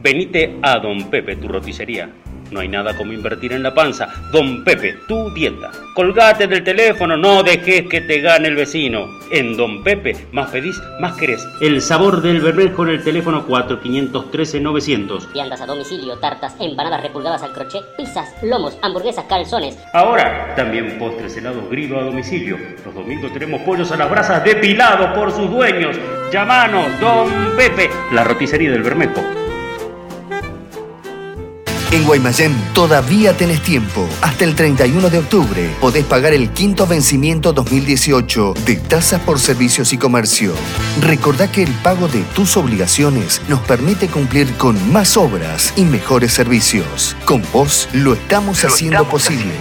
Venite a Don Pepe, tu roticería. No hay nada como invertir en la panza. Don Pepe, tu dieta. Colgate del teléfono, no dejes que te gane el vecino. En Don Pepe, más pedís, más querés. El sabor del bermejo en el teléfono 4513-900. Viandas a domicilio, tartas, empanadas repulgadas al crochet, pizzas, lomos, hamburguesas, calzones. Ahora, también postres helados grido a domicilio. Los domingos tenemos pollos a las brasas depilados por sus dueños. Llamanos, Don Pepe, la roticería del Bermejo. En Guaymallén todavía tenés tiempo. Hasta el 31 de octubre podés pagar el quinto vencimiento 2018 de tasas por servicios y comercio. Recordá que el pago de tus obligaciones nos permite cumplir con más obras y mejores servicios. Con vos lo estamos, haciendo, posible.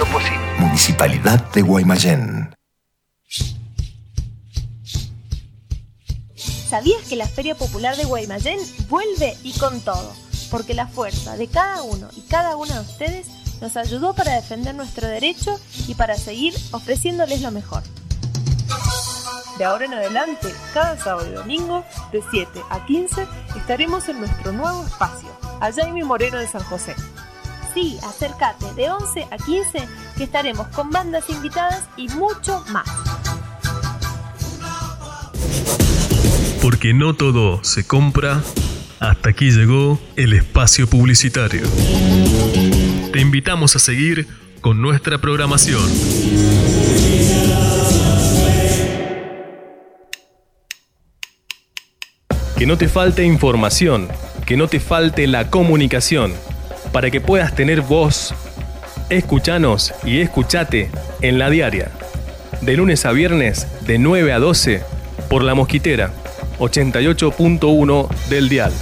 Municipalidad de Guaymallén. ¿Sabías que la Feria Popular de Guaymallén vuelve y con todo? Porque la fuerza de cada uno y cada una de ustedes nos ayudó para defender nuestro derecho y para seguir ofreciéndoles lo mejor. De ahora en adelante, cada sábado y domingo, de 7 a 15, estaremos en nuestro nuevo espacio, allá en mi Moreno de San José. Sí, acércate de 11 a 15, que estaremos con bandas invitadas y mucho más. Porque no todo se compra. Hasta aquí llegó el espacio publicitario. Te invitamos a seguir con nuestra programación. Que no te falte información, que no te falte la comunicación, para que puedas tener voz. Escuchanos y escuchate en la diaria. De lunes a viernes, de 9 a 12, por la mosquitera, 88.1 del dial.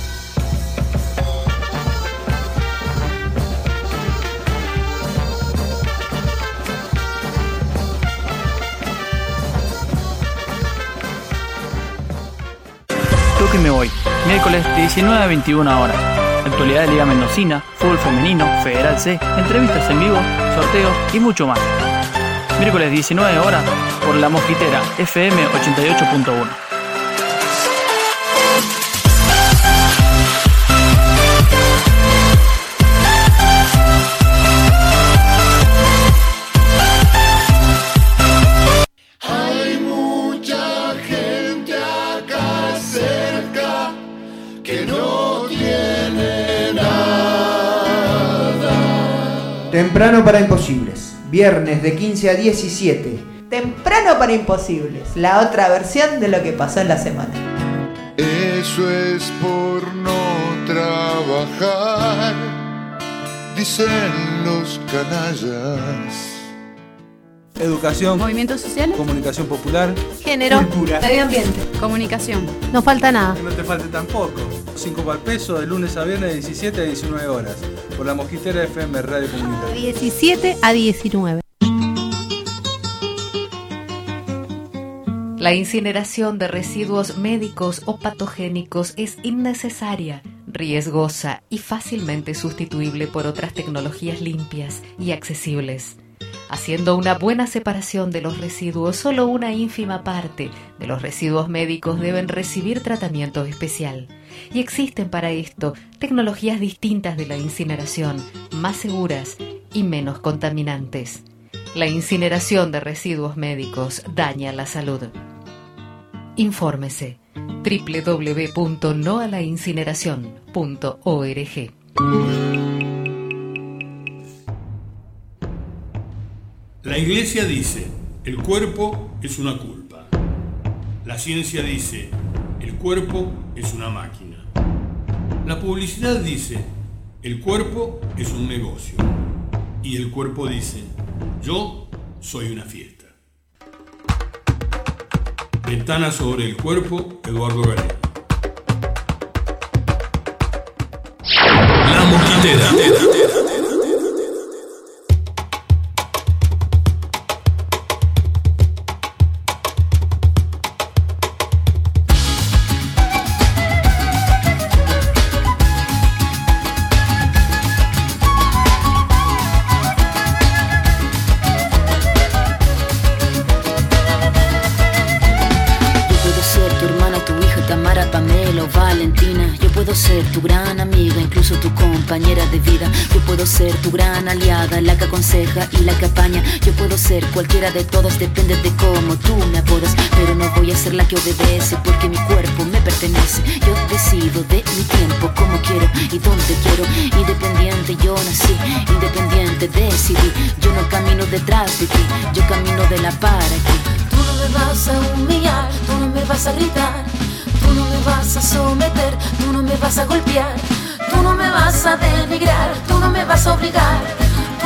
Miércoles de 19 a 21 horas. Actualidad de Liga Mendocina, fútbol femenino, Federal C, entrevistas en vivo, sorteos y mucho más. Miércoles 19 horas por La Mosquitera, FM 88.1. Temprano para imposibles. Viernes de 15 a 17. Temprano para imposibles, la otra versión de lo que pasó en la semana. Eso es por no trabajar, dicen los canallas. Educación. Movimientos sociales. Comunicación popular. Género. Cultura. Medio ambiente. Comunicación. No falta nada. Que no te falte tampoco. 5 para el peso de lunes a viernes de 17 a 19 horas. Por la Mosquitera FM Radio Comunitaria. 17 a 19. La incineración de residuos médicos o patogénicos es innecesaria, riesgosa y fácilmente sustituible por otras tecnologías limpias y accesibles. Haciendo una buena separación de los residuos, solo una ínfima parte de los residuos médicos deben recibir tratamiento especial. Y existen para esto tecnologías distintas de la incineración, más seguras y menos contaminantes. La incineración de residuos médicos daña la salud. Infórmese www.noalaincineración.org. La iglesia dice, el cuerpo es una culpa. La ciencia dice, el cuerpo es una máquina. La publicidad dice, el cuerpo es un negocio. Y el cuerpo dice, yo soy una fiesta. Ventana sobre el cuerpo, Eduardo Galeano. La. Y la que apaña. Yo puedo ser cualquiera de todas, depende de cómo tú me apodas. Pero no voy a ser la que obedece porque mi cuerpo me pertenece. Yo decido de mi tiempo como quiero y donde quiero. Independiente yo nací, independiente decidí. Yo no camino detrás de ti, yo camino de la para ti. Tú no me vas a humillar, tú no me vas a gritar, tú no me vas a someter, tú no me vas a golpear, tú no me vas a denigrar, tú no me vas a obligar,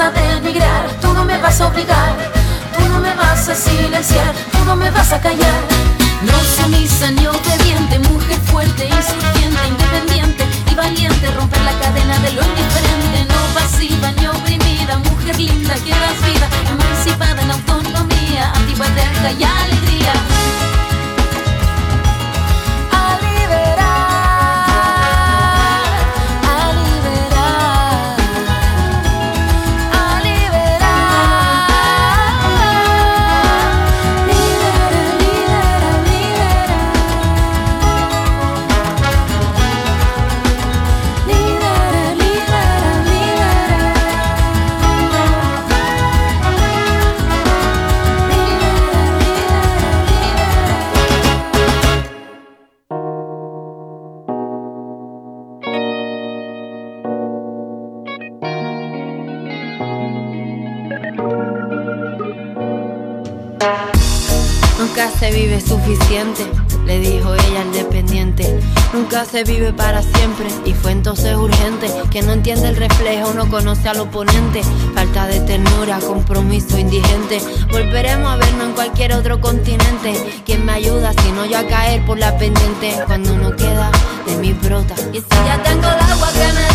A denigrar, tú no me vas a obligar, tú no me vas a silenciar, tú no me vas a callar. No sumisa ni obediente, mujer fuerte, insurgente, independiente y valiente, romper la cadena de lo indiferente, no pasiva ni oprimida, mujer linda que das vida, emancipada en autonomía, antipatriarca y alegría. Se vive para siempre y fue entonces urgente. Que no entiende el reflejo, no conoce al oponente. Falta de ternura, compromiso indigente. Volveremos a vernos en cualquier otro continente. ¿Quién me ayuda si no yo a caer por la pendiente? Cuando uno queda de mi brota. Si ya tengo el agua que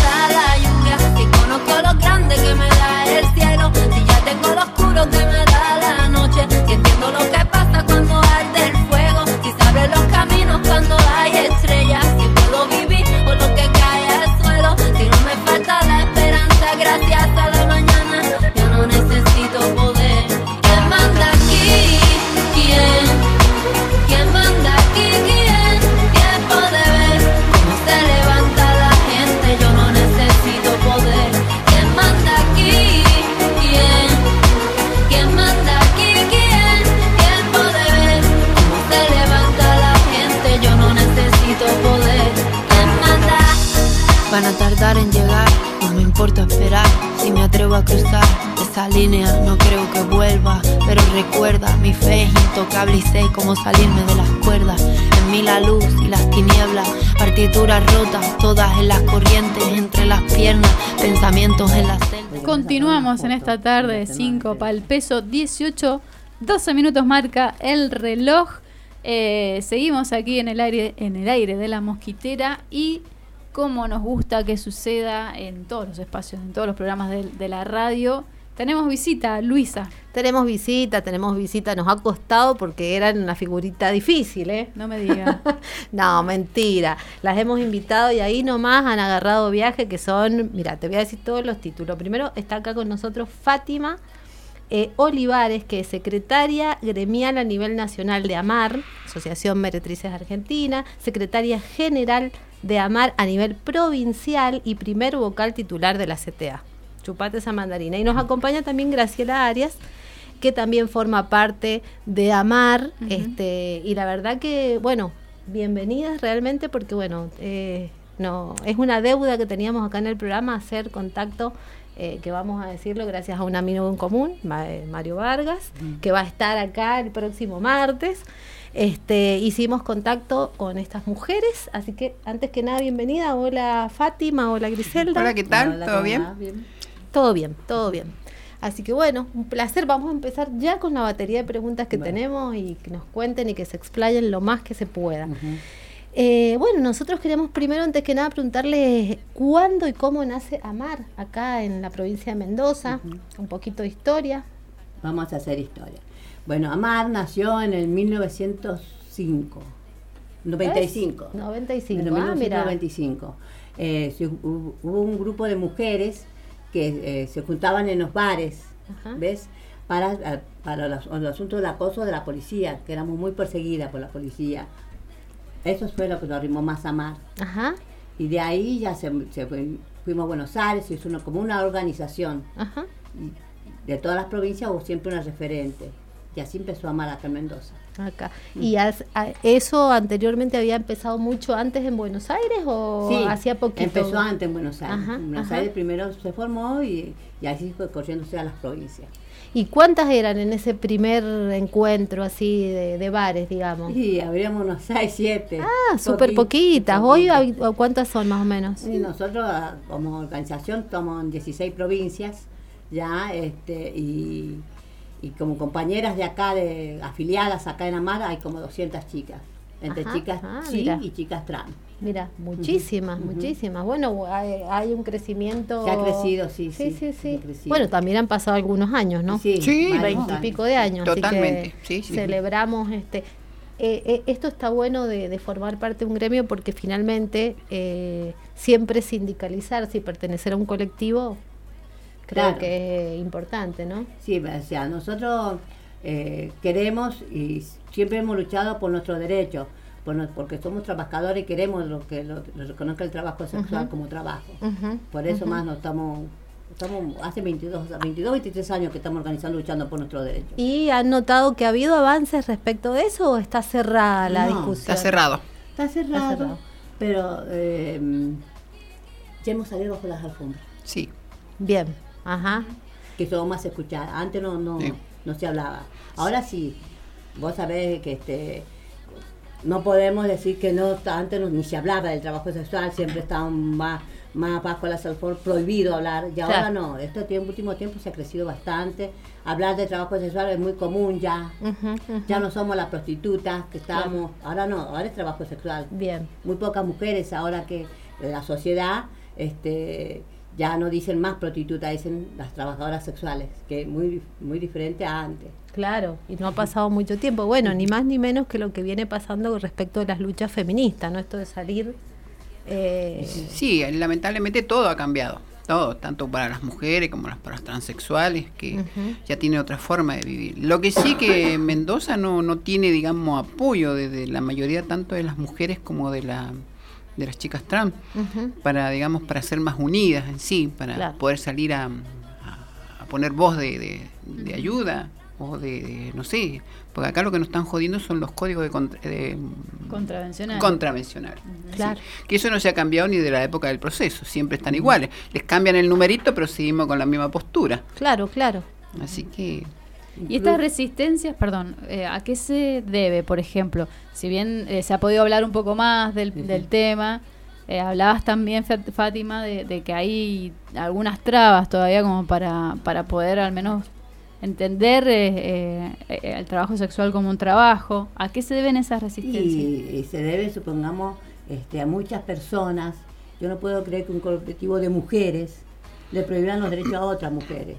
Atrevo a cruzar esa línea, no creo que vuelva. Pero recuerda, mi fe es intocable y sé cómo salirme de las cuerdas. En mí la luz y las tinieblas, partituras rotas, todas en las corrientes, entre las piernas, pensamientos en la celda. Continuamos en esta tarde de 5 para el peso 18, 12 minutos marca el reloj. Eh, seguimos aquí en el aire, en el aire de la mosquitera y como nos gusta que suceda en todos los espacios, en todos los programas de, de la radio. Tenemos visita, Luisa. Tenemos visita, tenemos visita. Nos ha costado porque eran una figurita difícil, ¿eh? No me digas. no, mentira. Las hemos invitado y ahí nomás han agarrado viaje que son, mira, te voy a decir todos los títulos. Primero está acá con nosotros Fátima eh, Olivares, que es secretaria gremial a nivel nacional de AMAR, Asociación Meretrices Argentina, secretaria general de AMAR a nivel provincial y primer vocal titular de la CTA. Chupate esa mandarina. Y nos acompaña también Graciela Arias, que también forma parte de Amar. este, y la verdad que, bueno, bienvenidas realmente porque, bueno, eh, no, es una deuda que teníamos acá en el programa hacer contacto. eh, que vamos a decirlo gracias a un amigo en común, eh, Mario Vargas, que va a estar acá el próximo martes. Este, hicimos contacto con estas mujeres, así que antes que nada, bienvenida. Hola Fátima, hola Griselda. Hola, ¿qué tal? ¿Todo bien? Todo bien, todo bien. Así que bueno, un placer. Vamos a empezar ya con la batería de preguntas que tenemos y que nos cuenten y que se explayen lo más que se pueda. Eh, bueno, nosotros queríamos primero, antes que nada, preguntarles cuándo y cómo nace Amar acá en la provincia de Mendoza. Un poquito de historia. Vamos a hacer historia. Bueno, Amar nació en el 1905. 95. ¿Ves? 95. En el Ah, mira. 1995. Eh, hubo, hubo un grupo de mujeres que eh, se juntaban en los bares, ¿ves? Para, eh, para los, el asunto del acoso de la policía, que éramos muy perseguidas por la policía. Eso fue lo que nos arrimó más a Amar. Ajá. Y de ahí ya se, se fuimos a Buenos Aires, se hizo una- como una organización. Ajá. De todas las provincias hubo siempre una referente. Y así empezó a amar acá en Mendoza. Acá. ¿Y a- eso anteriormente había empezado mucho antes en Buenos Aires o Sí, hacía poquito? empezó antes en Buenos Aires. Ajá, en Buenos ajá. Aires primero se formó y, y así fue corriéndose a las provincias. ¿Y cuántas eran en ese primer encuentro así de, de bares, digamos? Y habríamos unos 6, 7. Ah, súper poquitas. ¿Hoy cuántas son más o menos? Y nosotros ah, como organización estamos en 16 provincias ya este y, y como compañeras de acá, de afiliadas acá en Amara, hay como 200 chicas. Entre Ajá, chicas ah, sí mira. y chicas trans. Mira, muchísimas, muchísimas. Bueno, hay, hay un crecimiento. Se ha crecido, sí, Sí, sí. Bueno, también han pasado algunos años, ¿no? Sí, Sí, varios veinte y años. pico de años. así que Totalmente, sí, sí. Celebramos este. eh, eh, esto está bueno de, de formar parte de un gremio porque finalmente eh, siempre sindicalizarse y pertenecer a un colectivo creo Claro. que es importante, ¿no? Sí, o sea, nosotros eh, queremos y siempre hemos luchado por nuestros derechos, por no- porque somos trabajadores y queremos lo que lo, lo reconozca el trabajo sexual como trabajo. Por eso más nos estamos, estamos hace 22, 22, 23 años que estamos organizando luchando por nuestros derechos. ¿Y han notado que ha habido avances respecto de eso o está cerrada la No, discusión? está cerrado. Está cerrado, cerrado. pero eh, ya hemos salido bajo las alfombras. Sí. Bien, ajá. Que somos más escuchadas. Antes no, no, Sí. no se hablaba. Ahora sí, vos sabés que este no podemos decir que no, antes no- ni se hablaba del trabajo sexual, siempre estaba más, más bajo las alfombras, prohibido hablar, y ahora Claro. no, este tiempo, último tiempo se ha crecido bastante, hablar de trabajo sexual es muy común ya, ya no somos las prostitutas que estábamos, ahora no, ahora es trabajo sexual. Bien. Muy pocas mujeres ahora que la sociedad este ya no dicen más prostitutas, dicen las trabajadoras sexuales, que es muy, muy diferente a antes. Claro, y no ha pasado mucho tiempo. Bueno, ni más ni menos que lo que viene pasando con respecto de las luchas feministas, ¿no? Esto de salir... eh, Sí, lamentablemente todo ha cambiado. Todo, tanto para las mujeres como las- para los transexuales, que ya tiene otra forma de vivir. Lo que sí que Mendoza no, no tiene, digamos, apoyo desde la mayoría tanto de las mujeres como de la de las chicas trans para digamos para ser más unidas en sí para Claro. poder salir a, poner voz de, de- de ayuda o de, de, no sé porque acá lo que nos están jodiendo son los códigos de, contra- de Contravencional. contravencional Claro. que eso no se ha cambiado ni de la época del proceso, siempre están iguales. Les cambian el numerito, pero seguimos con la misma postura. Claro, claro. Así que. Y estas resistencias, perdón, eh, ¿a qué se debe, por ejemplo? Si bien eh, se ha podido hablar un poco más del, del tema, eh, hablabas también, Fátima, de, de que hay algunas trabas todavía como para, para poder al menos entender eh, eh, eh, el trabajo sexual como un trabajo. ¿A qué se deben esas resistencias? Y, y se debe, supongamos, este, a muchas personas. Yo no puedo creer que un colectivo de mujeres le prohíban los derechos a otras mujeres.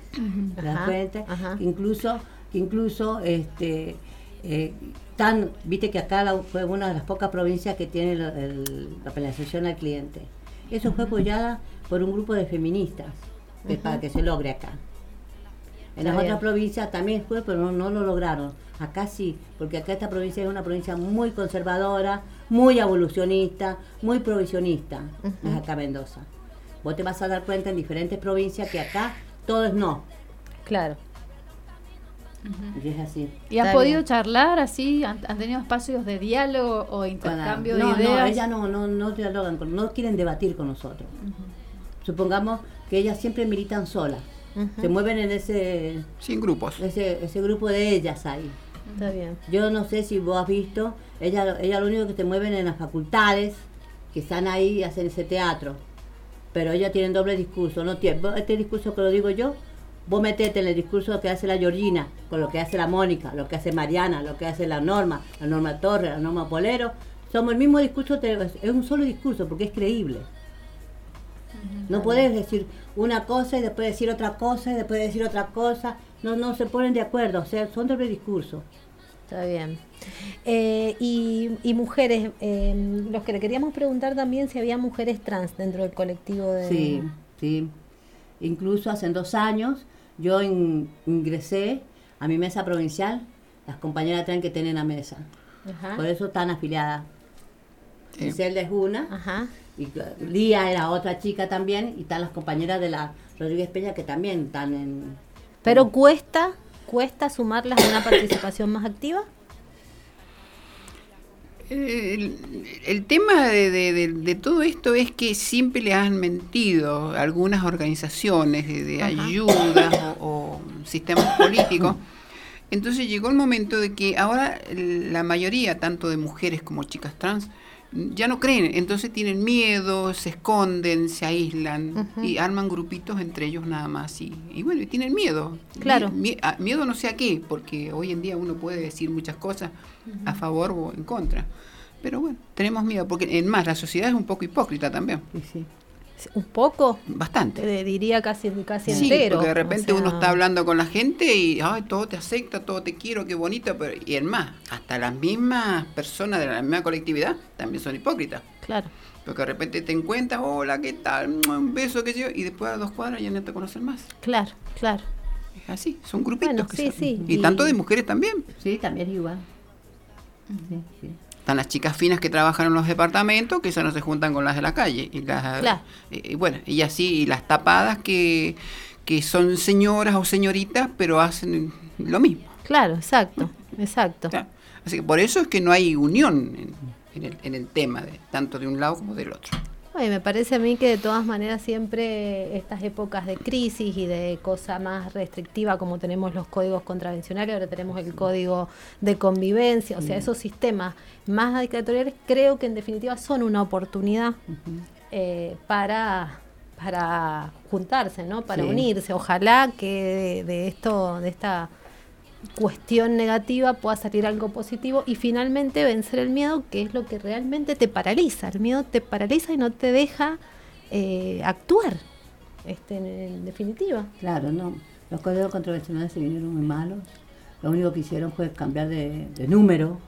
¿Te das cuenta? ajá. Incluso, incluso este, eh, tan, viste que acá la- fue una de las pocas provincias que tiene lo- el- la penalización al cliente. Eso fue apoyada por un grupo de feministas para que se logre acá. En las otras provincias también fue, pero no, no lo lograron. Acá sí, porque acá esta provincia es una provincia muy conservadora, muy evolucionista, muy provisionista, Ujú. es acá Mendoza. Vos te vas a dar cuenta en diferentes provincias que acá todo es no. Claro. Y es así. ¿Y han podido bien. charlar así? ¿Han, han tenido espacios de diálogo o intercambio no, de ideas? No, ellas no, no, no dialogan, con- no quieren debatir con nosotros. Supongamos que ellas siempre militan solas. Se mueven en ese... Sin grupos. Ese, ese grupo de ellas ahí. Está bien. Yo no sé si vos has visto, ellas ella lo único que se mueven en las facultades, que están ahí y hacen ese teatro. Pero ellas tienen doble discurso. No tiene, este discurso que lo digo yo, vos metete en el discurso que hace la Georgina, con lo que hace la Mónica, lo que hace Mariana, lo que hace la Norma, la Norma Torres, la Norma Polero. Somos el mismo discurso, es un solo discurso porque es creíble. No puedes decir una cosa y después decir otra cosa y después decir otra cosa. No, no se ponen de acuerdo, o sea, son doble discurso. Está bien. Eh, y, y mujeres, eh, los que le queríamos preguntar también si había mujeres trans dentro del colectivo de... Sí, sí. Incluso hace dos años yo in- ingresé a mi mesa provincial, las compañeras traen que tienen la mesa. Ajá. Por eso están afiliadas. Sí. Giselle es una, Ajá. y uh, Lía era otra chica también, y están las compañeras de la Rodríguez Peña que también están en... Pero cuesta, cuesta sumarlas a una participación más activa. El, el tema de, de- de- de todo esto es que siempre le han mentido algunas organizaciones de, de ayuda o, o sistemas políticos. Entonces llegó el momento de que ahora la mayoría, tanto de mujeres como chicas trans, ya no creen, entonces tienen miedo, se esconden, se aíslan y arman grupitos entre ellos nada más y, y bueno, y tienen miedo. Claro. Mie- a- miedo no sé a qué, porque hoy en día uno puede decir muchas cosas a favor o en contra. Pero bueno, tenemos miedo, porque en más, la sociedad es un poco hipócrita también. Un poco. Bastante. Diría casi, casi Sí, entero. porque de o repente sea, uno está hablando con la gente y ay, todo te acepta, todo te quiero, qué bonito, pero y en más, hasta las mismas personas de la misma colectividad también son hipócritas. Claro. Porque de repente te encuentras, hola, ¿qué tal? Un beso, qué sé yo, y después a dos cuadras ya no te conocen más. Claro, claro. Es así, son grupitos. Bueno, que sí, se- sí, Y, y- tanto de mujeres también. Sí, también es igual. Sí, sí. Están las chicas finas que trabajan en los departamentos, que esas no se juntan con las de la calle. Y las, Claro. eh, y bueno, y así, y las tapadas que, que son señoras o señoritas, pero hacen lo mismo. Claro, exacto, exacto. Así que por eso es que no hay unión en, en el, en el tema, de, tanto de un lado como del otro. Ay, me parece a mí que de todas maneras siempre estas épocas de crisis y de cosa más restrictiva como tenemos los códigos contravencionales, ahora tenemos el código de convivencia, o sea, Mm. esos sistemas más dictatoriales creo que en definitiva son una oportunidad eh, para para juntarse, ¿no? Para Sí. unirse. Ojalá que de, de esto, de esta cuestión negativa pueda salir algo positivo y finalmente vencer el miedo, que es lo que realmente te paraliza. El miedo te paraliza y no te deja eh, actuar, este, en, en definitiva. Claro, no. Los códigos controversiales se vinieron muy malos. Lo único que hicieron fue cambiar de, de número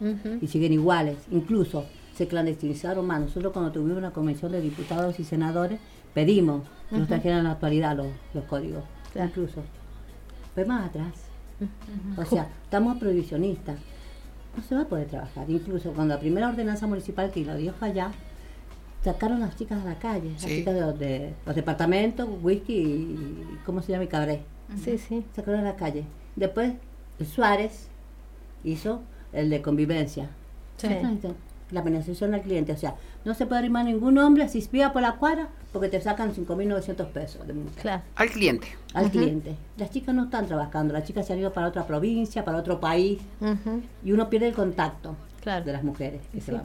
y siguen iguales. Incluso se clandestinizaron más. Nosotros cuando tuvimos una convención de diputados y senadores pedimos que nos trajeran a la actualidad los, los códigos. Claro. Incluso. Fue más atrás. O sea, estamos prohibicionistas. No se va a poder trabajar. Incluso cuando la primera ordenanza municipal que lo dio allá, sacaron las chicas a la calle, las chicas de los, de los departamentos, whisky y ¿cómo se llama? Y cabré. Sí, sí. Sacaron a la calle. Después Suárez hizo el de convivencia. Sí. La penalización al cliente. O sea, no se puede arrimar ningún hombre si espía por la cuadra porque te sacan 5.900 pesos de multa. Claro. Al cliente. Al cliente. Las chicas no están trabajando, las chicas se han ido para otra provincia, para otro país y uno pierde el contacto Claro. de las mujeres que Sí. se van.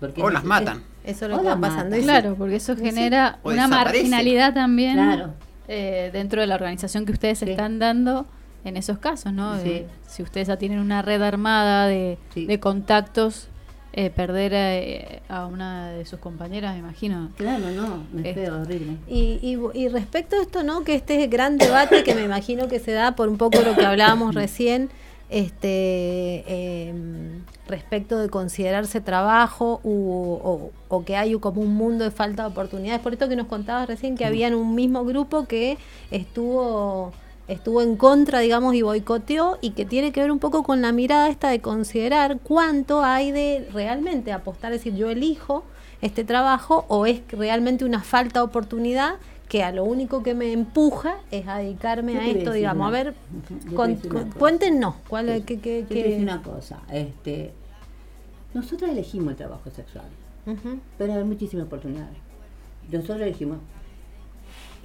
Porque O las es- matan. Eso es lo O que va pasando. matan. Claro, porque eso genera una marginalidad también Claro. eh, dentro de la organización que ustedes Sí. están dando en esos casos, ¿no? Sí. De- si ustedes ya tienen una red armada de, Sí. de contactos, eh, perder eh, a una de sus compañeras, me imagino. Claro, no, es Este. feo, horrible. Y, y, y respecto a esto, ¿no? Que este gran debate que me imagino que se da por un poco lo que hablábamos recién, este em, respecto de considerarse trabajo u- o, o que hay como un mundo de falta de oportunidades. Por esto que nos contabas recién que había un mismo grupo que estuvo estuvo en contra, digamos, y boicoteó y que tiene que ver un poco con la mirada esta de considerar cuánto hay de realmente apostar, es decir, yo elijo este trabajo o es realmente una falta de oportunidad que a lo único que me empuja es a dedicarme a esto, digamos. una- a ver, con- con- cuéntenos, ¿cuál es, qué, qué, qué- decir una cosa, este, nosotros elegimos el trabajo sexual, pero hay muchísimas oportunidades. Nosotros elegimos.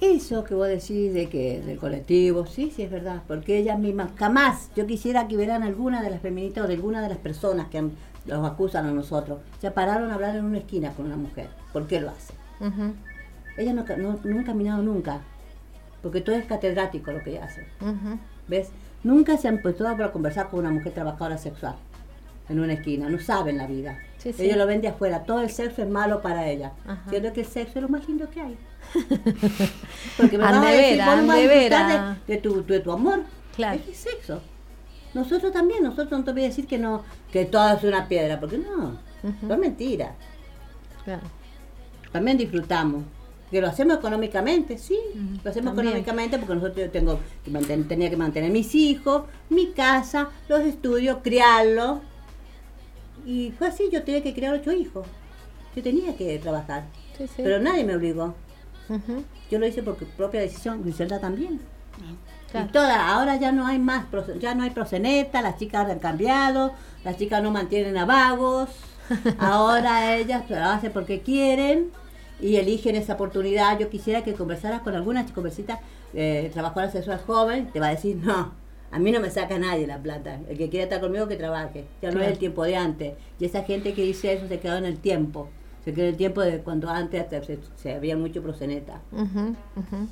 Eso que vos decís de que del colectivo, sí, sí es verdad, porque ellas mismas, jamás yo quisiera que vieran alguna de las feministas o de alguna de las personas que han- los acusan a nosotros, se pararon a hablar en una esquina con una mujer. ¿Por qué lo hacen? Ujú, Ellas no, no, no han caminado nunca, porque todo es catedrático lo que hacen. ujú. ¿Ves? Nunca se han puesto a conversar con una mujer trabajadora sexual en una esquina, no saben la vida. Sí, sí. Ellos lo ven de afuera, todo el sexo es malo para ella. Ajá. Siendo que el sexo es lo más lindo que hay. Porque me vas a de decir, vos no de de, tu, de tu amor. Claro. Es sexo. Nosotros también, nosotros no te voy a decir que no, que todo es una piedra, porque no, no es mentira. Claro. También disfrutamos. Que lo hacemos económicamente, sí, lo hacemos también. económicamente porque nosotros yo tengo que mantener, tenía que mantener mis hijos, mi casa, los estudios, criarlos. Y fue así, yo tenía que criar ocho hijos. Yo tenía que trabajar. Sí, sí. Pero nadie me obligó. Yo lo hice por propia decisión, Griselda también. Claro. Y toda, ahora ya no hay más, ya no hay proseneta, las chicas han cambiado, las chicas no mantienen a vagos, ahora ellas lo hacen porque quieren y eligen esa oportunidad. Yo quisiera que conversaras con alguna conversita eh, trabajadora sexual joven, te va a decir, no, a mí no me saca nadie la plata, el que quiera estar conmigo que trabaje, ya no Claro. es el tiempo de antes. Y esa gente que dice eso se quedó en el tiempo, se quedó en el tiempo de cuando antes se, se, se había mucho proseneta. Ujú, ujú.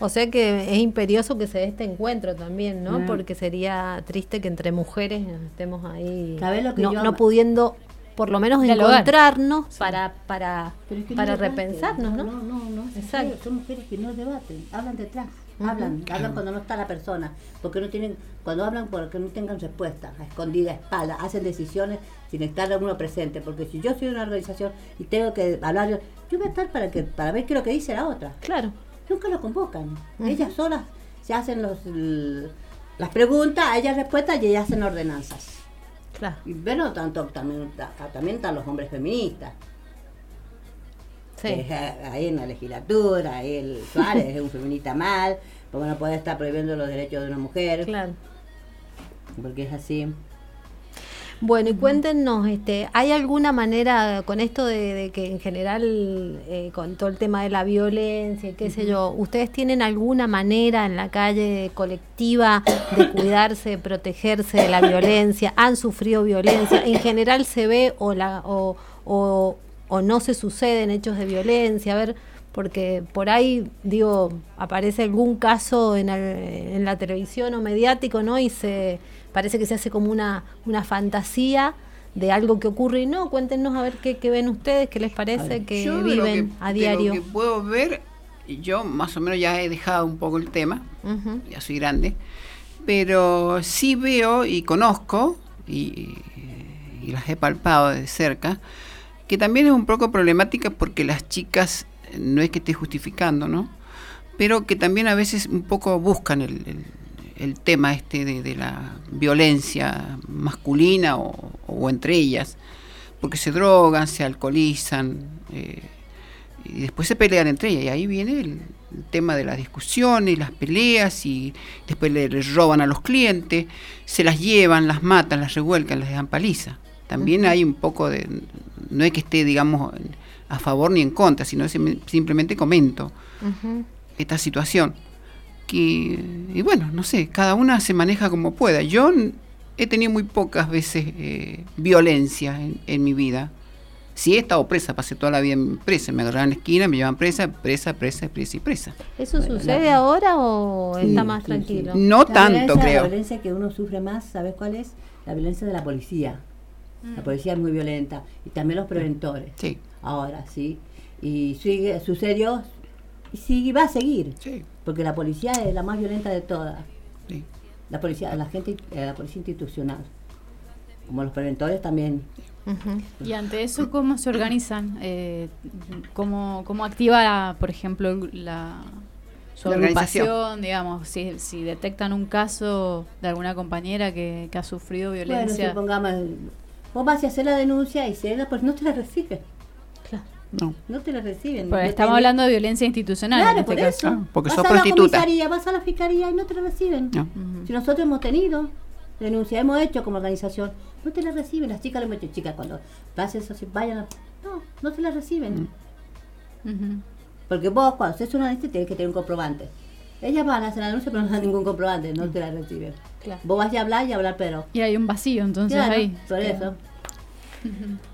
O sea que es imperioso que se dé este encuentro también, ¿no? Porque sería triste que entre mujeres estemos ahí ¿Sabés lo que no, yo no pudiendo por lo menos encontrarnos para para Pero es que para no debaten, repensarnos, ¿no? No, no, no. es Exacto. Son mujeres que no debaten, hablan detrás. Hablan, hablan cuando no está la persona, porque no tienen, cuando hablan porque no tengan respuesta, a escondida, a espalda, hacen decisiones sin estar uno presente, porque si yo soy una organización y tengo que hablar, yo, yo voy a estar para que para ver qué es lo que dice la otra. Claro. Nunca lo convocan. Ellas solas se hacen los las preguntas, ellas respuestas y ellas hacen ordenanzas. Claro. Y bueno, tanto también, también están los hombres feministas. Sí. eh, ahí en la legislatura, ahí el Suárez es un feminista mal, porque no puede estar prohibiendo los derechos de una mujer. Claro. Porque es así. Bueno, y cuéntenos, este, ¿hay alguna manera con esto de, de que en general, eh, con todo el tema de la violencia, y qué sé yo, ¿ustedes tienen alguna manera en la calle colectiva de cuidarse, de protegerse de la violencia? ¿Han sufrido violencia? ¿En general se ve o, la, o, o, o no se suceden hechos de violencia? A ver, porque por ahí, digo, aparece algún caso en, el- en la televisión o mediático, ¿no? Y se parece que se hace como una, una fantasía de algo que ocurre y no. Cuéntenos a ver qué, qué ven ustedes, qué les parece que Yo viven que- a de lo diario. que puedo ver, yo más o menos ya he dejado un poco el tema, ya soy grande, pero sí veo y conozco, y, y las he palpado de cerca, que también es un poco problemática porque las chicas, eh, no es que esté justificando, ¿no? Pero que también a veces un poco buscan el, el- el tema este de, de la violencia masculina o, o entre ellas, porque se drogan, se alcoholizan, eh, y después se pelean entre ellas, y ahí viene el, el tema de las discusiones, las peleas, y después le, le roban a los clientes, se las llevan, las matan, las revuelcan, las dejan paliza. También hay un poco de, no es que esté, digamos, a favor ni en contra, sino sim- simplemente comento esta situación. Que, y bueno, no sé, cada una se maneja como pueda. Yo n- he tenido muy pocas veces eh, violencia en, en mi vida. Si he estado presa, pasé toda la vida en presa, me agarraban en la esquina, me llevaban presa, presa, presa, presa y presa. ¿Eso sucede ahora o está más sí, tranquilo? sí. No La tanto, creo. La violencia que uno sufre más, ¿sabes cuál es? La violencia de la policía. La policía es muy violenta. Y también los preventores. Sí. Ahora, sí. Y sigue, sucedió y sigue, va a seguir. Sí. Porque la policía es la más violenta de todas. Sí. La policía, la gente, eh, la policía institucional. Como los preventores también. Y ante eso, ¿cómo se organizan? Eh, ¿cómo, ¿Cómo activa, por ejemplo, la, su La organización. agrupación? Digamos, si, si detectan un caso de alguna compañera que, que ha sufrido violencia. Bueno, supongamos, vos vas a hacer la denuncia y si ella pues no te la recibe. No. No te la reciben. Pues No estamos tenés- hablando de violencia institucional Claro, en este por caso. eso. porque vas sos a la prostituta. comisaría, vas a la fiscalía y no te la reciben. No. Si nosotros hemos tenido denuncia, hemos hecho como organización, no te la reciben. Las chicas le hemos dicho, chicas, cuando pases así, vayan a... No, no te la reciben. Ujú. Porque vos cuando haces una denuncia tienes que tener un comprobante. Ellas van a hacer la denuncia pero no dan ningún comprobante, no te la reciben. Claro. Vos vas a hablar y hablar pero... Y hay un vacío, entonces Claro, ahí. por eso.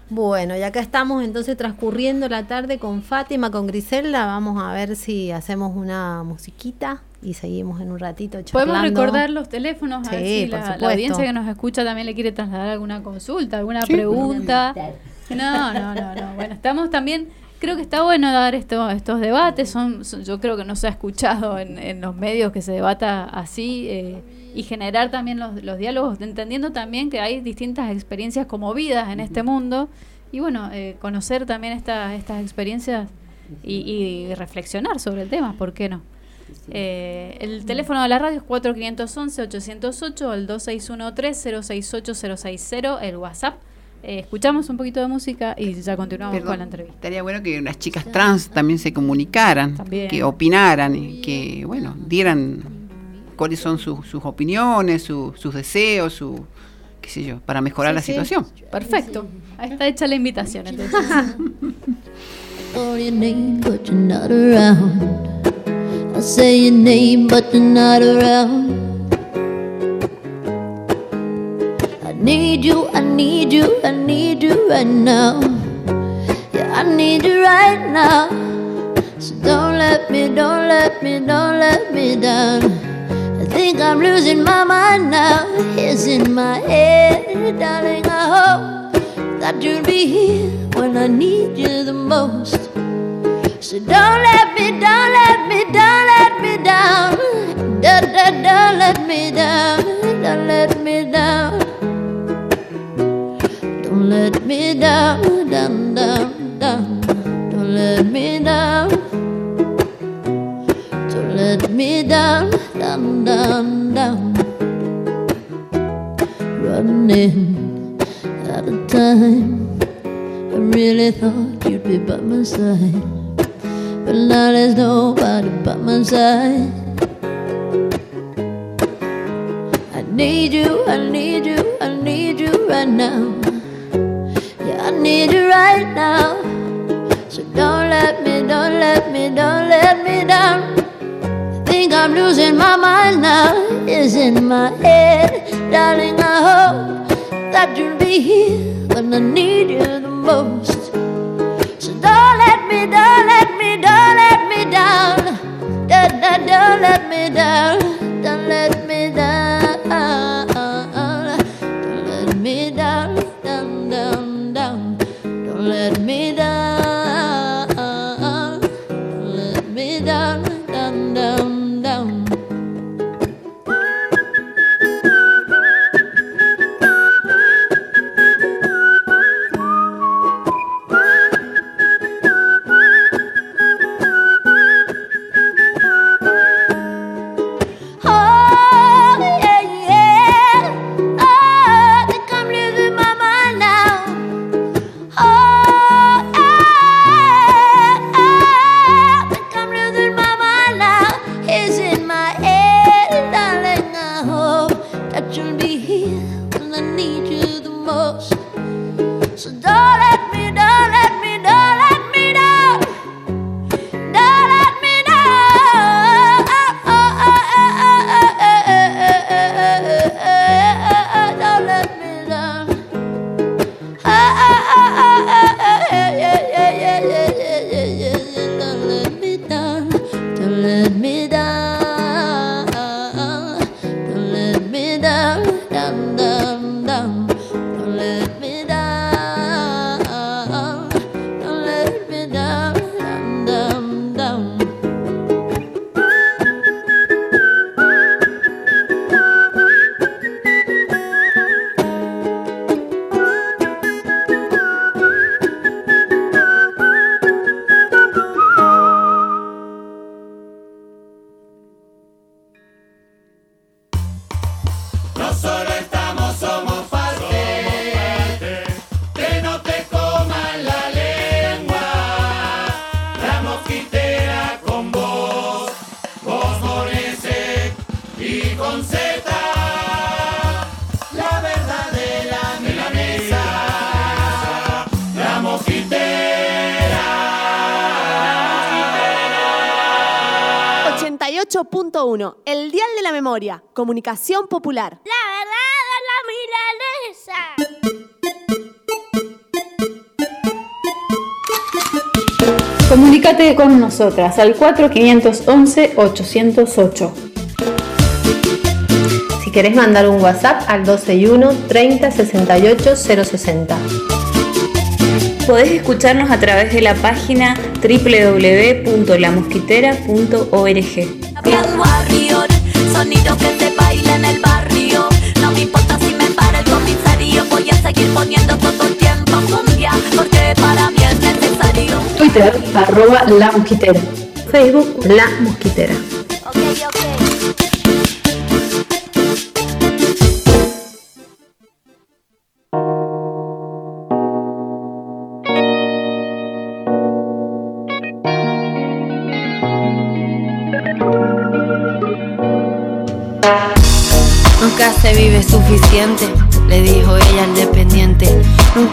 Bueno, y acá estamos entonces transcurriendo la tarde con Fátima, con Griselda. Vamos a ver si hacemos una musiquita y seguimos en un ratito charlando. Podemos recordar los teléfonos, a ver Sí, si por la, audiencia que nos escucha también le quiere trasladar alguna consulta, alguna Sí. pregunta. No, no, no, no. Bueno, estamos también, creo que está bueno dar esto, estos debates, son, son- yo creo que no se ha escuchado en, en los medios que se debata así eh, y generar también los, los diálogos, entendiendo también que hay distintas experiencias como vidas en este mundo y bueno, eh, conocer también estas estas experiencias y, y reflexionar sobre el tema, ¿por qué no? Eh, el teléfono de la radio es 4511-808 o el 2613-068-060, el WhatsApp. Eh, escuchamos un poquito de música y ya continuamos Perdón, con la entrevista. Estaría bueno que las chicas trans también se comunicaran, También. que opinaran, y que, bueno, dieran cuáles son sus, sus opiniones, su- sus deseos, su, qué sé yo, para mejorar Sí, la sí. situación. Perfecto. Ahí está hecha la invitación. Entonces. need you, I need you, I need you right now. Yeah, I need you right now. So don't let me, don't let me, don't let me down. I think I'm losing my mind now. It's in my head, darling. I hope that you'll be here when I need you the most. So don't let me, don't let me, don't let me down. Don't, don't, don't let me down. Don't let me down. Let me down, down, down, down. Don't let me down. Don't let me down, down, down, down. Running out of time. I really thought you'd be by my side. But now there's nobody by my side. I need you, I need you, I need you right now. I need you right now. So don't let me, don't let me, don't let me down. Think I'm losing my mind now. It's in my head, darling. I hope that you'll be here when I need you the most. So don't let me, don't let me, don't let me down. Don't, don't, don't let me down. Don't let me down. Don't let me down, let me down. Comunicación Popular. La verdad de la milanesa. Comunícate con nosotras al 4511 808. Si querés mandar un WhatsApp al 121 30 68 060. Podés escucharnos a través de la página www.lamosquitera.org. sonido que se baila en el barrio. No me importa si me para el comisario, voy a seguir poniendo todo el tiempo cumbia, porque para mí es necesario. Twitter, arroba la mosquitera. Facebook La Mosquitera. Nunca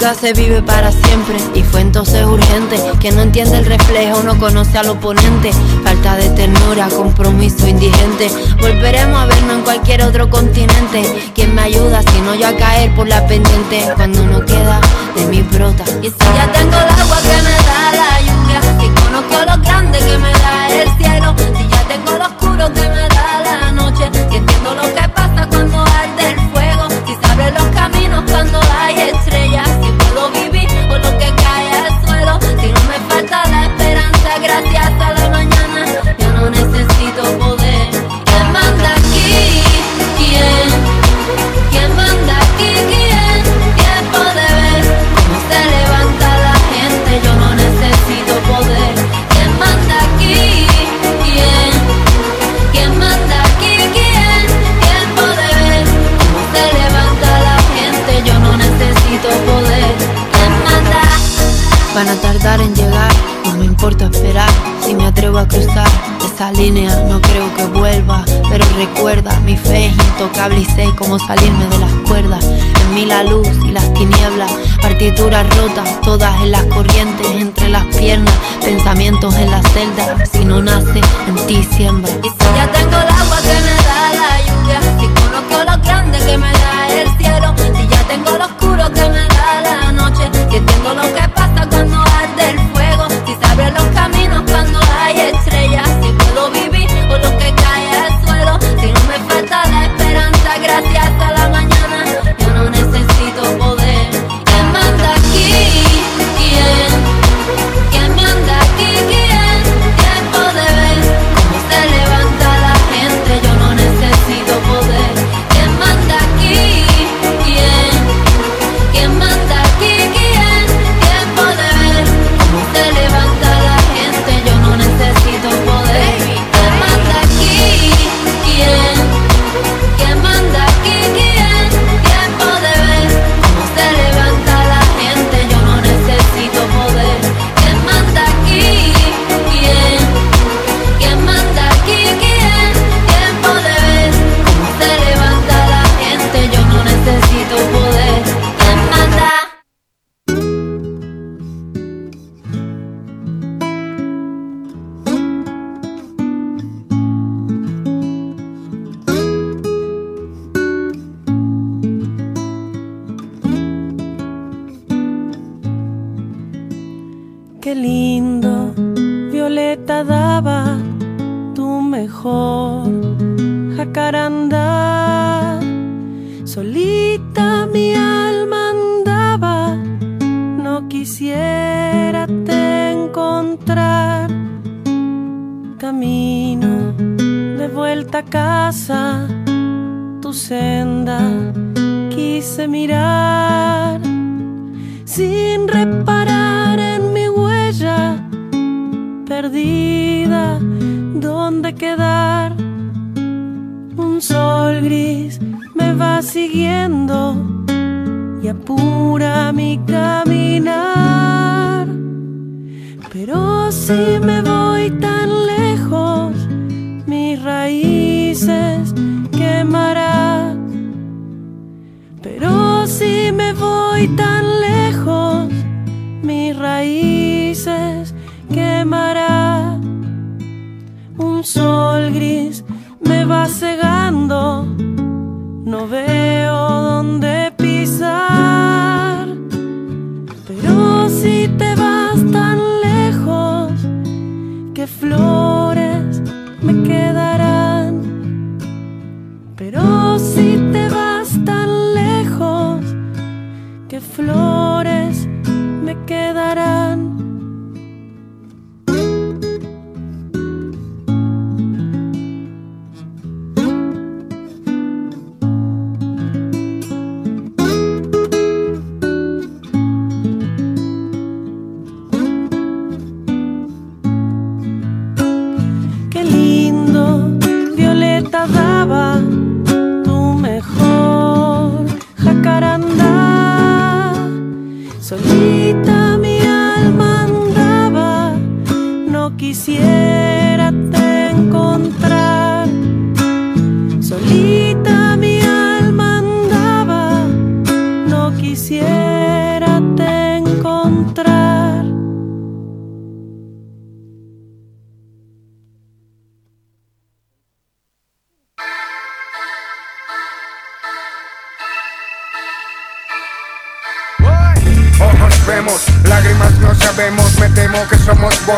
Nunca se vive para siempre y fue entonces urgente. Que no entiende el reflejo, no conoce al oponente. Falta de ternura, compromiso indigente. Volveremos a vernos en cualquier otro continente. ¿Quién me ayuda si no yo a caer por la pendiente? Cuando uno queda de mi brota. Y si ya tengo el agua que me da la lluvia, si conozco lo grande que me da el cielo, recuerda, mi fe es intocable y sé cómo salirme de las cuerdas. En mí la luz y las tinieblas, partituras rotas, todas en las corrientes, entre las piernas, pensamientos en la celda. Si no nace, en ti siembra. Y si ya tengo el agua que me da la lluvia, si conozco lo grande que me da el cielo, si ya tengo lo oscuro que me da la noche, si entiendo lo que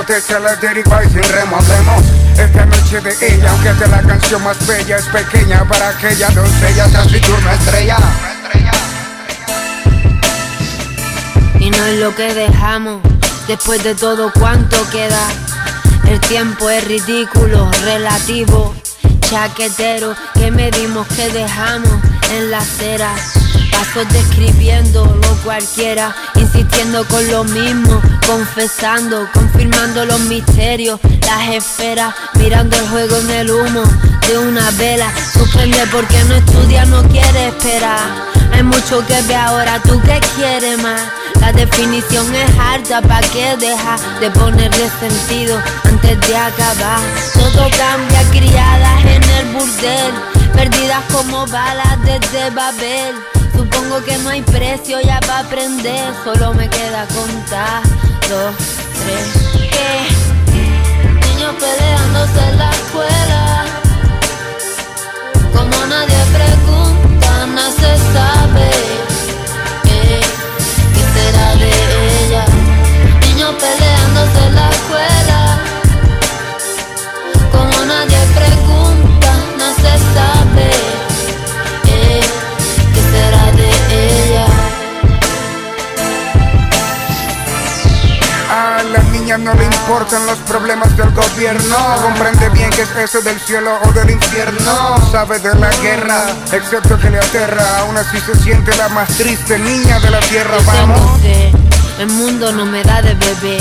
somos botes a la deriva y sin remo hablemos Esta noche de ella, aunque esta la canción más bella es pequeña para aquella doncella, así turno estrella Y no es lo que dejamos después de todo cuanto queda. El tiempo es ridículo, relativo, chaquetero que medimos que dejamos en la acera. Pasos describiendo lo cualquiera, insistiendo con lo mismo, confesando, confirmando los misterios, las esferas, mirando el juego en el humo de una vela. Suspende porque no estudia, no quiere esperar. Hay mucho que ver ahora, tú que quieres más. La definición es harta, ¿pa' qué deja de ponerle sentido antes de acabar? Todo cambia, criadas en el burdel, perdidas como balas desde Babel. Supongo que no hay precio ya para aprender, solo me queda contar dos, tres. ¿Qué? Niños peleándose en la escuela, como nadie pregunta, no se sabe. No le importan los problemas del gobierno. Comprende bien que es eso del cielo o del infierno. Sabe de la guerra, excepto que le aterra. Aún así se siente la más triste niña de la tierra. Vamos. el mundo no me da de bebé.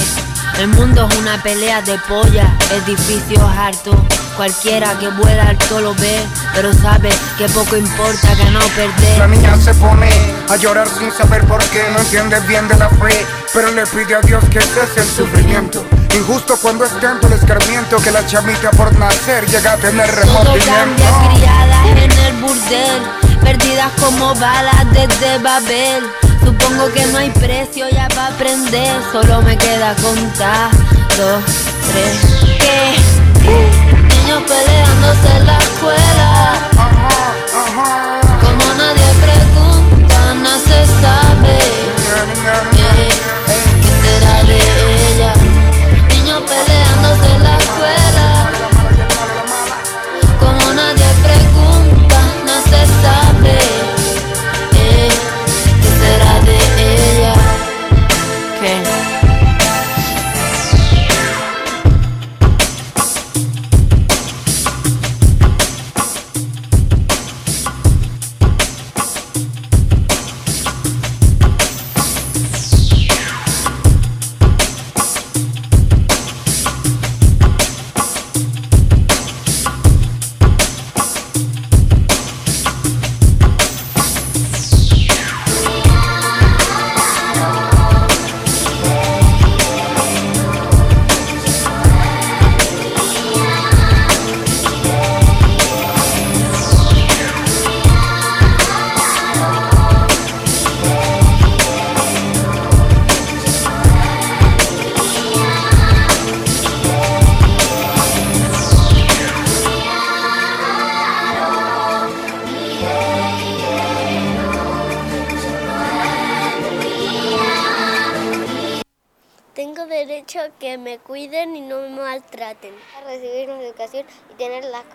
El mundo es una pelea de polla, edificios hartos. Cualquiera que vuela alto lo ve, pero sabe que poco importa ganar o perder. La niña se pone a llorar sin saber por qué No entiende bien de la fe Pero le pide a Dios que cese el sufrimiento Injusto cuando es tanto el escarmiento Que la chamita por nacer llega a tener Todo remordimiento cambia, criadas en el burdel, perdidas como balas desde Babel. Supongo que no hay precio ya para aprender, solo me queda contar dos, tres. ¿Qué? Niños peleándose en la escuela, como nadie pregunta, no se sabe. ¿Qué será de?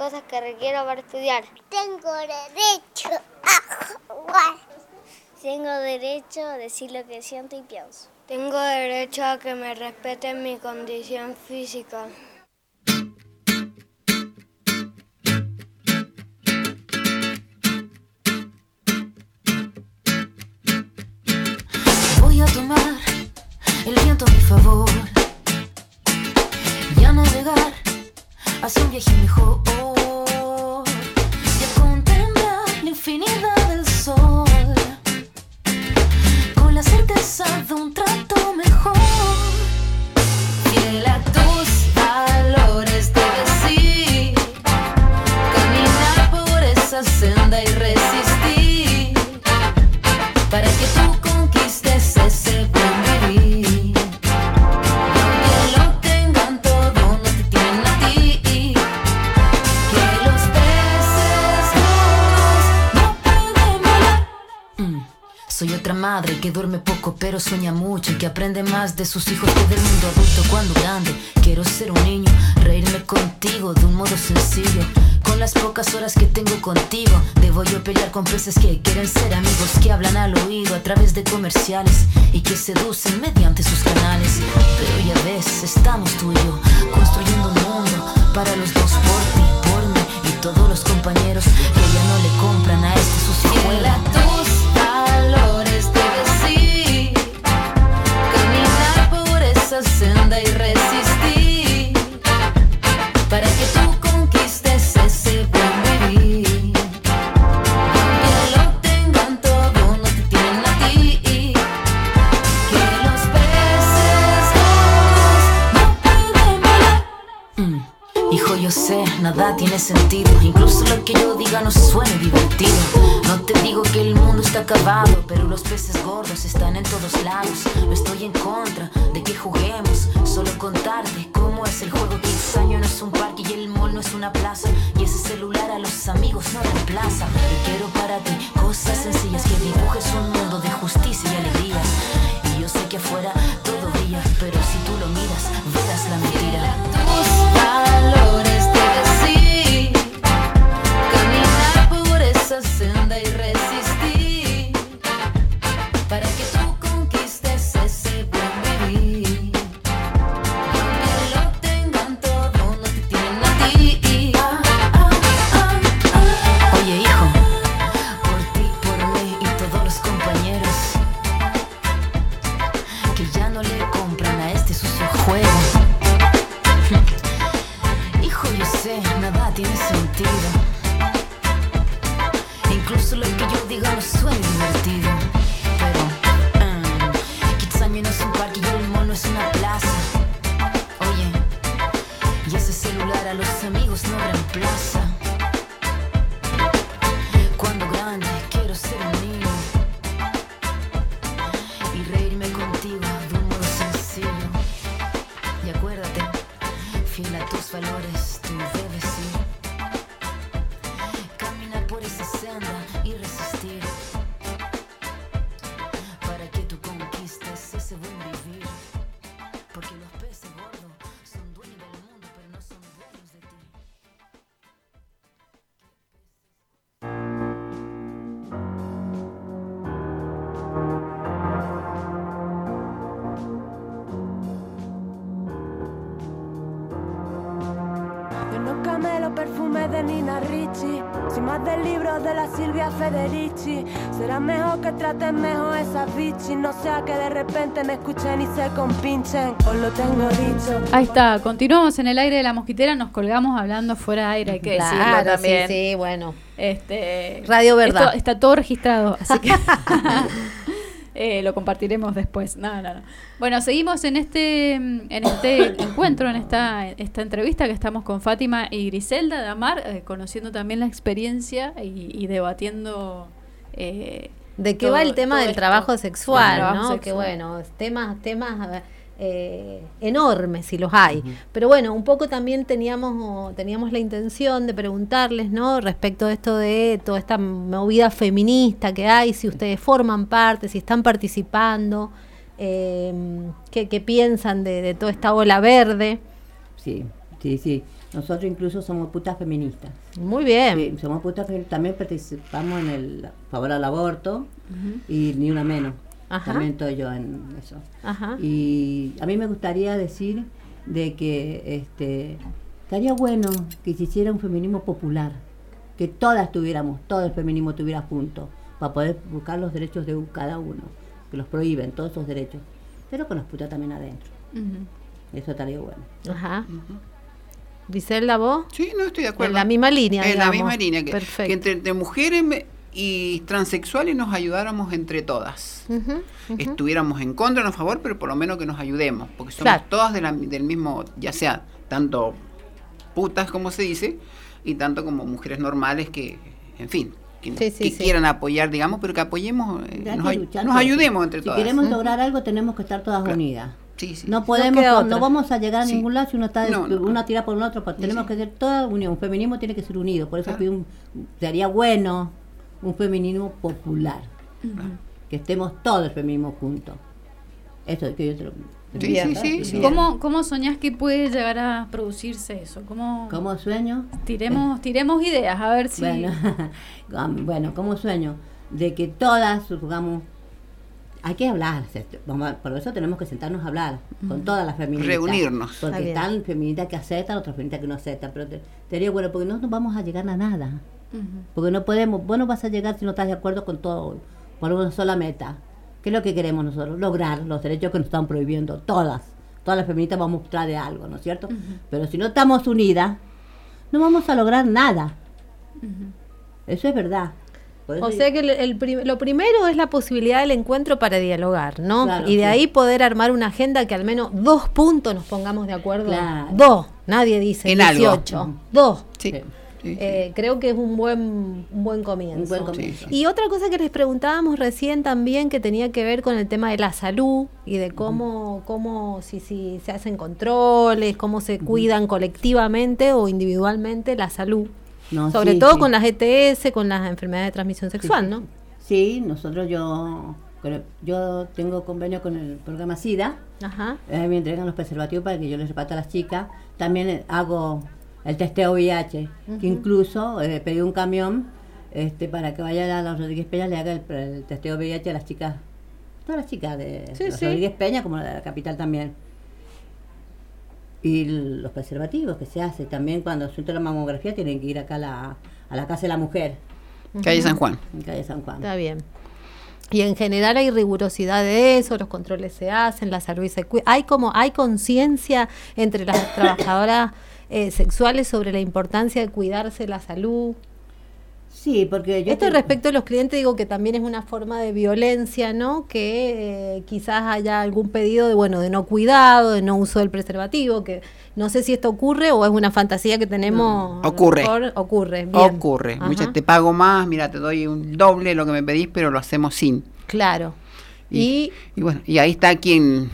Cosas que requiero para estudiar. Tengo derecho a jugar. Tengo derecho a decir lo que siento y pienso. Tengo derecho a que me respeten mi condición física. Voy a tomar el viento a mi favor y a navegar hacia un viaje mejor pero sueña mucho y que aprende más de sus hijos que del mundo adulto cuando grande. Quiero ser un niño, reírme contigo de un modo sencillo. Con las pocas horas que tengo contigo, debo yo pelear con peces que quieren ser amigos, que hablan al oído a través de comerciales y que seducen mediante sus canales. Pero ya ves, estamos tú y yo construyendo un mundo para los dos, por ti, por mí y todos los compañeros que ya no le compran a este sucio senda y resistir para que tú conquistes ese buen vivir. Que lo tengan todo, no te tienen a ti. Que los peces gordos no pueden volar. Mm. Hijo, yo sé, nada tiene sentido. Incluso lo que yo diga no suene divertido. No te digo que el mundo está acabado, pero los peces gordos están en todos lados. No estoy en contra de que juguemos, solo contarte cómo es el juego. Que el año no es un parque y el mall no es una plaza. Y ese celular a los amigos no reemplaza. Yo quiero para ti cosas sencillas que dibujes un mundo de justicia y alegría. Y yo sé que afuera todo brilla, pero si tú lo miras, verás la mentira. Se compinchen. Os lo tengo dicho. Ahí está, continuamos en el aire de la mosquitera, nos colgamos hablando fuera de aire, hay que decirlo Claro, también. sí, sí, bueno. Este, Radio Verdad. esto está todo registrado, así que eh, lo compartiremos después. No, no, no. Bueno, seguimos en este, en este encuentro, en esta, esta entrevista que estamos con Fátima y Griselda de Amar, eh, conociendo también la experiencia y, y debatiendo. eh, ¿De qué todo- va el tema del esto. trabajo sexual, trabajo ¿no? sexual. Que bueno, temas, temas eh, enormes si los hay. Pero bueno, un poco también teníamos, teníamos la intención de preguntarles, ¿no? Respecto de esto de toda esta movida feminista que hay, si ustedes forman parte, si están participando. Eh, ¿qué, qué piensan de, de toda esta ola verde? Sí, sí, sí. Nosotros incluso somos putas feministas. Muy bien. Sí, somos putas feministas. También participamos en el favor al aborto y ni una menos. Ajá. También estoy yo en eso. Ajá. Y a mí me gustaría decir de que este estaría bueno que se hiciera un feminismo popular, que todas tuviéramos, todo el feminismo estuviera junto, para poder buscar los derechos de cada uno, que los prohíben, todos esos derechos, pero con las putas también adentro. Eso estaría bueno. Ajá. Griselda, vos? Sí, no estoy de acuerdo. En la misma línea. En la misma línea. Que, Perfecto. que entre, entre mujeres y transexuales nos ayudáramos entre todas. Estuviéramos en contra o a favor, pero por lo menos que nos ayudemos. Porque somos Claro. todas de la- del mismo, ya sea tanto putas como se dice, y tanto como mujeres normales que, en fin, que, Sí, sí, que sí. quieran apoyar, digamos, pero que apoyemos, eh, nos, que ay- luchar nos por- ayudemos entre si todas. queremos lograr algo tenemos que estar todas unidas. Sí, sí. No podemos, no, vamos a llegar a Sí. ningún lado si uno está No, no. una tira por un otro, pues tenemos que ser toda unión. Un feminismo tiene que ser unido, por eso un- sería bueno un feminismo popular, que estemos todos el feminismo juntos. Eso es que yo te lo Sí, Bien, sí, sí. ¿Cómo, ¿Cómo soñás que puede llegar a producirse eso? ¿Cómo, ¿Cómo sueño? tiremos, tiremos ideas, a ver si... Bueno, um, bueno, como sueño de que todas, supongamos, hay que hablar, vamos a- por eso tenemos que sentarnos a hablar con todas las feministas. Reunirnos. Porque están feministas que aceptan, otras feministas que no aceptan, pero te, sería bueno, porque no nos vamos a llegar a nada. Porque no podemos, vos no vas a llegar si no estás de acuerdo con todo, por una sola meta. ¿Qué es lo que queremos nosotros? Lograr los derechos que nos están prohibiendo, todas. Todas las feministas vamos a mostrar de algo, ¿no es cierto? Pero si no estamos unidas, no vamos a lograr nada. Eso es verdad. O sea que el- el prim- lo primero es la posibilidad del encuentro para dialogar, ¿no? Claro, y de sí. ahí poder armar una agenda que al menos dos puntos nos pongamos de acuerdo. Claro. Dos, nadie dice En algo. 18. Dos. Sí. Sí. Sí, sí. Eh, creo que es un buen, un buen comienzo. Un buen comienzo. Y otra cosa que les preguntábamos recién también que tenía que ver con el tema de la salud y de cómo, cómo si, si se hacen controles, cómo se cuidan colectivamente o individualmente la salud. No, Sobre sí, todo sí. con las ETS, con las enfermedades de transmisión sexual, ¿no? Sí, nosotros yo, yo tengo convenio con el programa SIDA. Ajá. Eh, me entregan los preservativos para que yo les reparta a las chicas. También eh, hago el testeo VIH, que incluso eh, pedí un camión este, para que vaya a los Rodríguez Peña le haga el, el testeo VIH a las chicas, todas las chicas de Sí, los sí. Rodríguez Peña como de la capital también. Y los preservativos que se hace también cuando asunto la mamografía tienen que ir acá a la, a la Casa de la Mujer, Calle San Juan. en calle San Juan. Está bien. Y en general hay rigurosidad de eso, los controles se hacen, la salud se cuida. Hay como hay conciencia entre las trabajadoras eh, sexuales sobre la importancia de cuidarse la salud. Sí, porque yo Esto te- respecto a los clientes digo que también es una forma de violencia, ¿no? Que eh, quizás haya algún pedido de bueno de no cuidado, de no uso del preservativo, que no sé si esto ocurre o es una fantasía que tenemos. Ocurre. mejor ocurre. Bien. Ocurre. Muchas te pago más, mira, te doy un doble de lo que me pedís, pero lo hacemos sin. Claro. Y, Y bueno, y ahí está quien...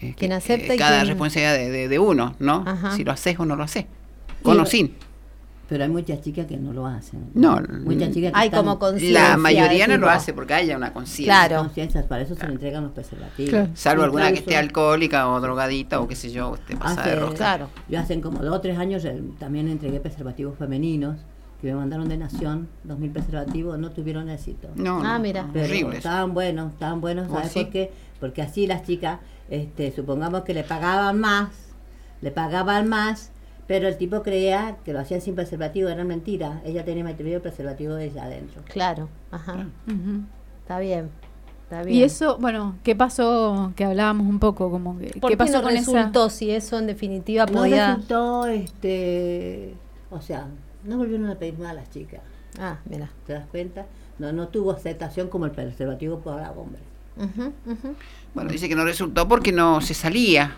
eh, Quien acepta eh, y cada quien- responsabilidad de, de- de uno, ¿no? Ajá. Si lo haces o no lo haces. Con Y- o sin. Pero hay muchas chicas que no lo hacen. No, muchas chicas que hay están- como conciencia. La mayoría no lo hace porque haya una conciencia. Claro. conciencias, para eso se le entregan los preservativos. Claro. Salvo alguna que esté alcohólica o drogadita o qué sé yo, esté pasada de rosca. Claro. Yo hace como dos o tres años eh, también entregué preservativos femeninos que me mandaron de Nación, dos mil preservativos, no tuvieron éxito. No, Ah, no, mira. Pero horribles. estaban buenos, estaban buenos, ¿Oh, ¿sabes sí? por qué? Porque así las chicas, este, supongamos que le pagaban más, le pagaban más, pero el tipo creía que lo hacían sin preservativo, era mentira. Ella tenía metido el preservativo de ella adentro. Claro, ajá. Ujú. Está bien. Está bien. Y eso, bueno, ¿qué pasó? Que hablábamos un poco, como que, ¿Por ¿qué qué pasó no con esa? resultó si eso en definitiva No podía resultó, este, o sea, no volvieron a pedir más a las chicas. Ah, mira. ¿Te das cuenta? No, no tuvo aceptación como el preservativo para hombres. Ujú, ujú. Bueno, dice que no resultó porque no se salía.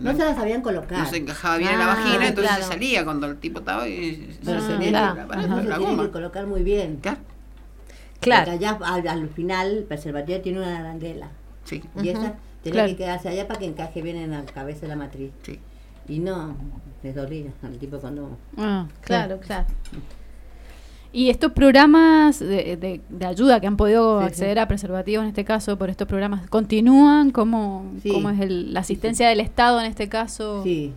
No se las sabían colocar. No se encajaba bien en la Ah, vagina, entonces claro. se salía cuando el tipo estaba y se se Ah, claro. la, la- no la se tiene que colocar muy bien. Claro, Claro. Porque allá al, al final el preservativo tiene una arandela. sí, Y esa tiene Claro. que quedarse allá para que encaje bien en la cabeza de la matriz. sí. Y no, les dolía al tipo cuando... Ah, Claro, claro. Y estos programas de, de- de ayuda que han podido Sí, acceder sí. a preservativos en este caso por estos programas, ¿continúan? ¿Cómo, Sí. cómo es el- la asistencia del Estado en este caso? Sí.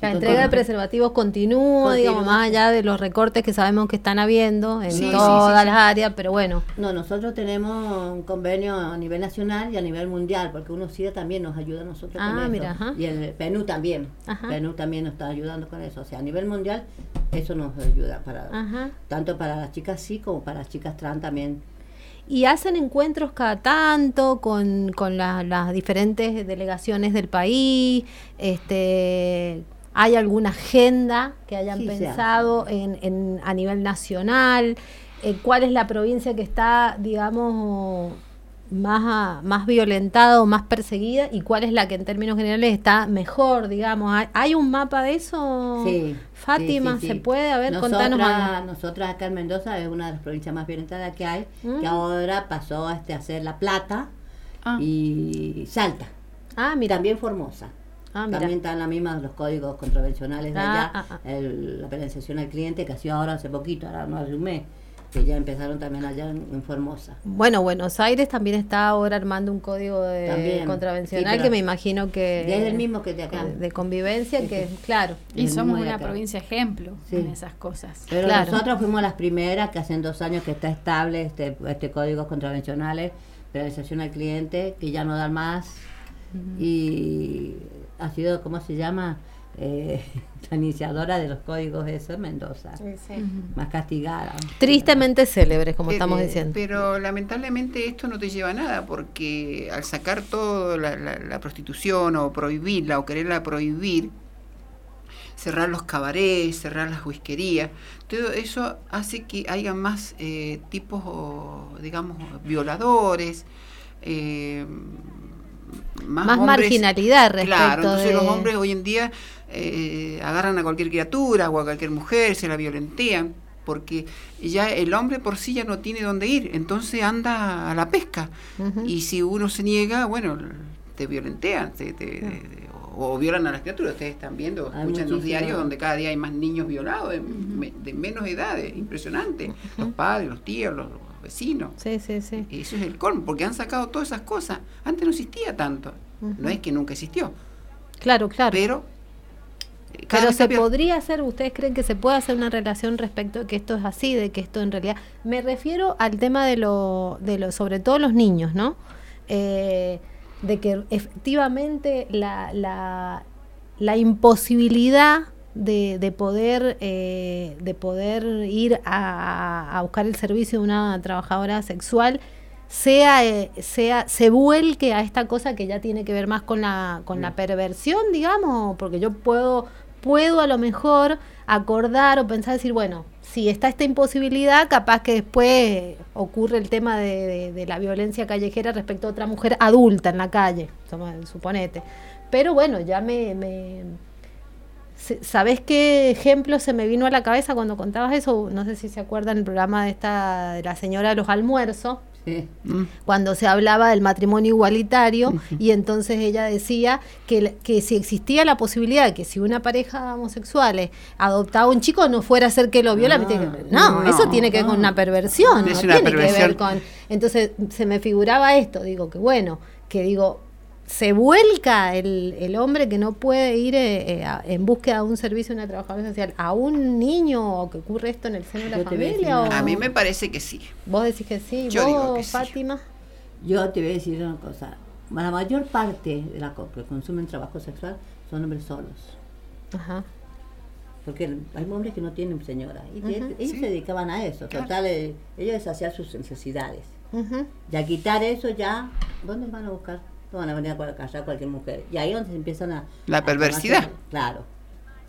La entrega de preservativos continúa, Continúa. digamos, más allá de los recortes que sabemos que están habiendo en Sí, todas sí, sí. las áreas, pero bueno. No, nosotros tenemos un convenio a nivel nacional y a nivel mundial, porque uno SIDA también nos ayuda a nosotros Ah, con eso. mira, ajá. Y el PNU también. Ajá. PNU también nos está ayudando con eso. O sea, a nivel mundial, eso nos ayuda para Ajá. tanto para las chicas sí como para las chicas trans también. Y hacen encuentros cada tanto con, con la- las diferentes delegaciones del país. Este, ¿Hay alguna agenda que hayan Sí, pensado en, en- a nivel nacional? Eh, ¿Cuál es la provincia que está, digamos, más, a- más violentada o más perseguida? ¿Y cuál es la que en términos generales está mejor, digamos? ¿Hay, hay un mapa de eso? Sí. Fátima, sí, sí, ¿se puede? A ver, Nosotras- contanos algo. Nosotras acá en Mendoza es una de las provincias más violentadas que hay, Mm. que ahora pasó a, este, a ser La Plata Ah. y Salta. Ah, mira. También Formosa. Ah. También están las mismas los códigos contravencionales de Ah, allá, ah, ah. el- la penalización al cliente que ha sido ahora hace poquito, ahora no hace un mes, que ya empezaron también allá en, en Formosa. Bueno, Buenos Aires también está ahora armando un código de También, contravencional sí, que me imagino que es el mismo que de acá. de convivencia Sí, que sí. claro. Y somos una acá. provincia ejemplo Sí. en esas cosas. Pero Claro. nosotros fuimos las primeras que hacen dos años que está estable este, este códigos contravencionales, penalización al cliente, que ya no dan más. Y ha sido, ¿cómo se llama? Eh, la iniciadora de los códigos eso en Mendoza. Más castigada. Tristemente célebres, como Eh, estamos eh, diciendo. Pero lamentablemente esto no te lleva a nada, porque al sacar todo la, la- la prostitución o prohibirla o quererla prohibir, cerrar los cabarets, cerrar las whiskerías, todo eso hace que haya más eh, tipos, o, digamos, violadores, eh, más, Más hombres- marginalidad respecto Claro, entonces de- los hombres hoy en día eh, agarran a cualquier criatura o a cualquier mujer, se la violentean, porque ya el hombre por sí ya no tiene dónde ir, entonces anda a la pesca. Y si uno se niega, bueno, te violentean, te- te- te- o, o violan a las criaturas. Ustedes están viendo, Hay escuchan los diarios donde cada día hay más niños violados de, me- de menos edad, es impresionante. Los padres, los tíos, los, los vecinos. Sí, sí, sí. Eso es el colmo, porque han sacado todas esas cosas. Antes no existía tanto. No es que nunca existió. Claro, claro. Pero, eh, Pero se peor. podría hacer, ¿ustedes creen que se puede hacer una relación respecto de que esto es así, de que esto en realidad... Me refiero al tema de lo, de lo sobre todo los niños, ¿no? Eh, de que efectivamente la, la, la imposibilidad de, de poder eh, de poder ir a, a buscar el servicio de una trabajadora sexual sea, eh, sea, se vuelque a esta cosa que ya tiene que ver más con la, con la perversión, digamos, porque yo puedo, puedo a lo mejor acordar o pensar, decir, bueno, si está esta imposibilidad, capaz que después ocurre el tema de, de- de la violencia callejera respecto a otra mujer adulta en la calle, suponete. Pero bueno, ya me... me ¿Sabés qué ejemplo se me vino a la cabeza cuando contabas eso? No sé si se acuerdan el programa de esta de la señora de los almuerzos, Mm. cuando se hablaba del matrimonio igualitario y entonces ella decía que, que si existía la posibilidad de que si una pareja homosexual adoptaba un chico no fuera a ser que lo viola, no, no, eso tiene que ver con una perversión, Es no una tiene que ver con... Entonces se me figuraba esto, digo que bueno, que digo, se vuelca el, el hombre que no puede ir eh, eh, a- en búsqueda de un servicio de una trabajadora social a un niño o que ocurre esto en el seno de la Yo a familia. o- A mí me parece que sí. Vos decís que sí, Yo vos, digo que sí. Fátima. Yo te voy a decir una cosa. La mayor parte de la que consumen trabajo sexual son hombres solos. Ajá. Porque hay hombres que no tienen señora. Y ellos Sí. se dedicaban a eso. Claro. Total, eh, ellos deshacían sus necesidades. Ujú. Ya quitar eso, ya, ¿dónde van a buscar? No van a venir a casar cualquier mujer. Y ahí es donde se empiezan a... La a perversidad. tomarse- Claro.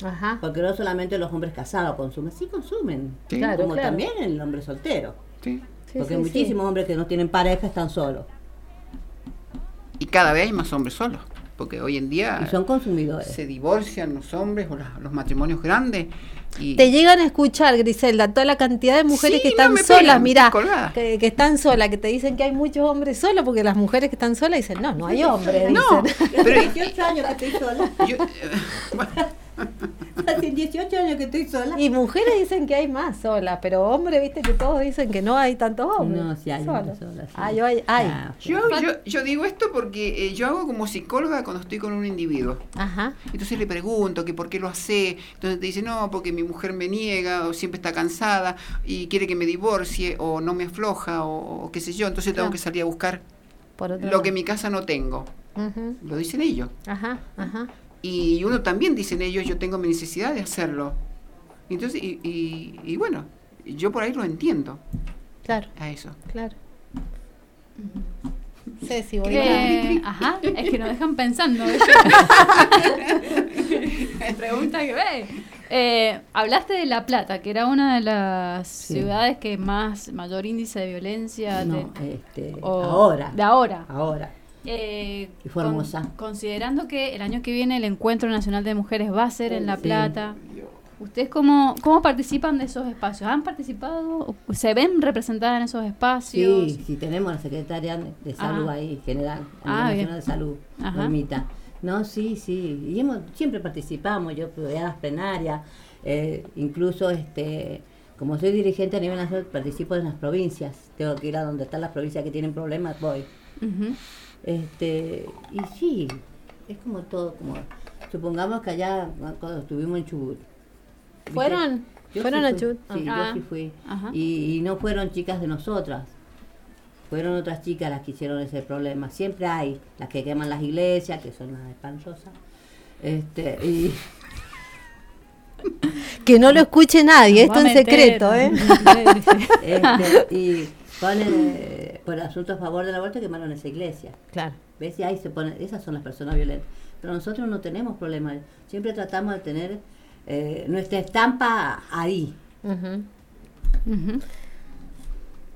Ajá. Porque no solamente los hombres casados consumen, sí consumen. Sí. Claro, como claro. también el hombre soltero. Sí. Porque sí, muchísimos hombres que no tienen pareja están solos. Y cada vez hay más hombres solos. Porque hoy en día Y son consumidores. se divorcian los hombres o la- los matrimonios grandes. Y Te llegan a escuchar, Griselda, toda la cantidad de mujeres Sí, que están solas, pegan, colgada. que, que están solas, que te dicen que hay muchos hombres solos, porque las mujeres que están solas dicen, no, no hay hombres. No, dicen. pero- 18 años que estoy sola. yo, eh, bueno, Hace 18 años que estoy sola. Y mujeres dicen que hay más solas, pero hombres, viste que todos dicen que no hay tantos hombres. No, sí hay solas, sí. Ay, ay, ay. Ah, Yo, yo, yo digo esto porque eh, yo hago como psicóloga cuando estoy con un individuo. Ajá. Entonces le pregunto que por qué lo hace. Entonces te dice, no, porque mi mujer me niega o siempre está cansada y quiere que me divorcie o no me afloja o, o qué sé yo. Entonces tengo Claro. que salir a buscar Por otro lo lado. que en mi casa no tengo. Lo dicen ellos. Ajá, ajá. Y uno también dicen ellos, yo tengo mi necesidad de hacerlo. Entonces, y, y, y bueno, yo por ahí lo entiendo Claro, a eso. claro. Ceci, Que- volvés. ajá, es que nos dejan pensando. Pregunta que ve. Eh, hablaste de La Plata, que era una de las ciudades que más mayor índice de violencia No, te- este, o- ahora. de ahora. Ahora. Eh, Y Formosa. considerando que el año que viene el Encuentro Nacional de Mujeres va a ser en La Sí. Plata, ¿ustedes cómo, cómo participan de esos espacios? ¿Han participado? ¿Se ven representadas en esos espacios? Sí, sí, tenemos la secretaria de salud Ah. ahí, general, Ah, nacional de salud. Normita. No, sí, sí, y hemos, siempre participamos, yo fui a las plenarias, eh, incluso este, como soy dirigente a nivel nacional, participo en las provincias, tengo que ir a donde están las provincias que tienen problemas, voy. Este, y sí, es como todo, como supongamos que allá cuando estuvimos en Chubut. ¿viste? ¿Fueron? Yo ¿Fueron sí a Chubut? Sí, Ah. yo sí fui. Y, y no fueron chicas de nosotras, fueron otras chicas las que hicieron ese problema. Siempre hay las que queman las iglesias, que son las espantosas. Este, y Que no lo escuche nadie, Nos esto en meter. secreto, ¿eh? este, y ponen eh, por asunto a favor del aborto quemaron esa iglesia. Claro. ¿Ves? Y ahí se ponen, esas son las personas violentas. Pero nosotros no tenemos problemas. Siempre tratamos de tener eh, nuestra estampa ahí.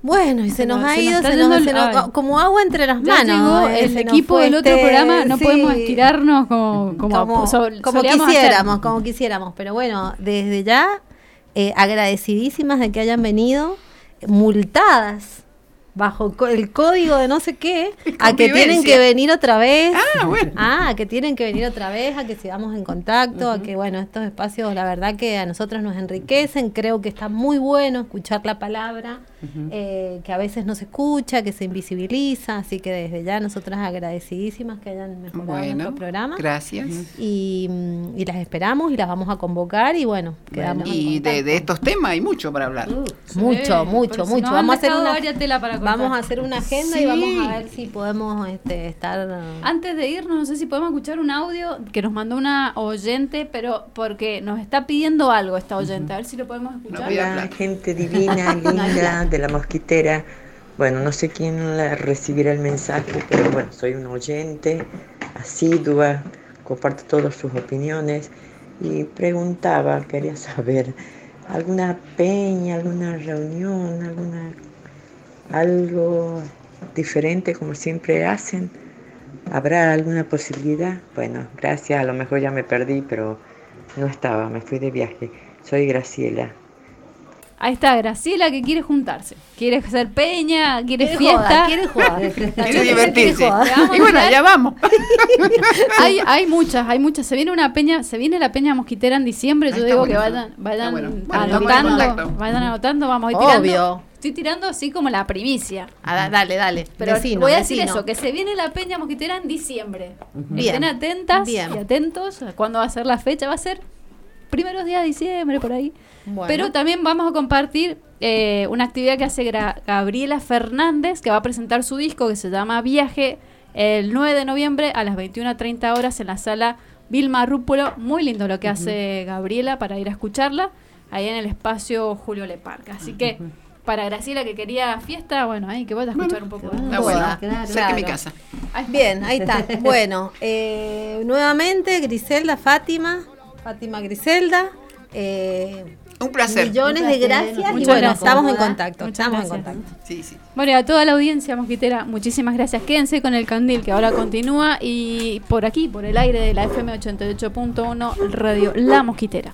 Bueno, y se, Se nos nos- ha ido se nos- se como agua entre las Ya manos. llegó eh, el equipo del otro este- programa, no sí. podemos estirarnos como, como, como, sol- como solíamos hacer. quisiéramos, como quisiéramos. Pero bueno, desde ya, eh, agradecidísimas de que hayan venido, multadas bajo el código de no sé qué, a que tienen que venir otra vez. Ah, bueno. Ah, que tienen que venir otra vez, a que sigamos en contacto, a que, bueno, estos espacios, la verdad que a nosotros nos enriquecen. Creo que está muy bueno escuchar la palabra, eh, que a veces no se escucha, que se invisibiliza. Así que desde ya, nosotras agradecidísimas que hayan mejorado Bueno, nuestro programa. gracias. Y, mm, y las esperamos y las vamos a convocar. Y bueno, quedamos en Y de, de estos temas hay mucho para hablar. Mucho, Sí, mucho, si mucho. nos Vamos a hacer una tela para vamos a hacer una agenda y vamos a ver si podemos este, estar Antes de irnos, no sé si podemos escuchar un audio que nos mandó una oyente, pero porque nos está pidiendo algo esta oyente. A ver si lo podemos escuchar. Hola, gente divina, linda de la mosquitera. Bueno, no sé quién la recibirá el mensaje, pero bueno, soy una oyente asidua, comparto todas sus opiniones y preguntaba, quería saber, alguna peña, alguna reunión, alguna algo diferente como siempre hacen. ¿Habrá alguna posibilidad? Bueno, gracias, a lo mejor ya me perdí, pero no estaba, me fui de viaje. Soy Graciela. Ahí está Graciela que quiere juntarse. Quiere hacer peña, quiere, Quiere fiesta. joda, quiere joda. Quiere divertirse. a Y bueno, ya vamos. hay, hay muchas, hay muchas. Se viene una peña, se viene la peña mosquitera en diciembre. Yo digo bueno que vayan, vayan bueno. Bueno, anotando, vayan anotando, vamos a ir tirando. Obvio. Estoy tirando así como la primicia. Ah, da- dale, dale. Pero Vecino, voy a decir eso, que se viene la peña mosquitera en diciembre. Bien. Estén atentas Bien. y atentos a cuándo va a ser la fecha. Va a ser primeros días de diciembre, por ahí. Bueno. Pero también vamos a compartir eh, una actividad que hace Gra- Gabriela Fernández, que va a presentar su disco que se llama Viaje el 9 de noviembre a las 21.30 horas en la sala Vilma Rúpulo. Muy lindo lo que hace Gabriela para ir a escucharla ahí en el espacio Julio Leparca. Así que para Graciela que quería fiesta, bueno, ahí que vaya a escuchar un poco. de Está bueno. Claro. Cerca de mi casa. Bien, ahí está. Bueno, eh, nuevamente Griselda, Fátima, Fátima Griselda. eh, Un placer. Millones Un de gracias y bueno, gracias. estamos en contacto. Muchas estamos en gracias. contacto. Sí, sí. Bueno, y a toda la audiencia mosquitera, muchísimas gracias. Quédense con el candil que ahora continúa y por aquí, por el aire de la FM 88.1 Radio La Mosquitera.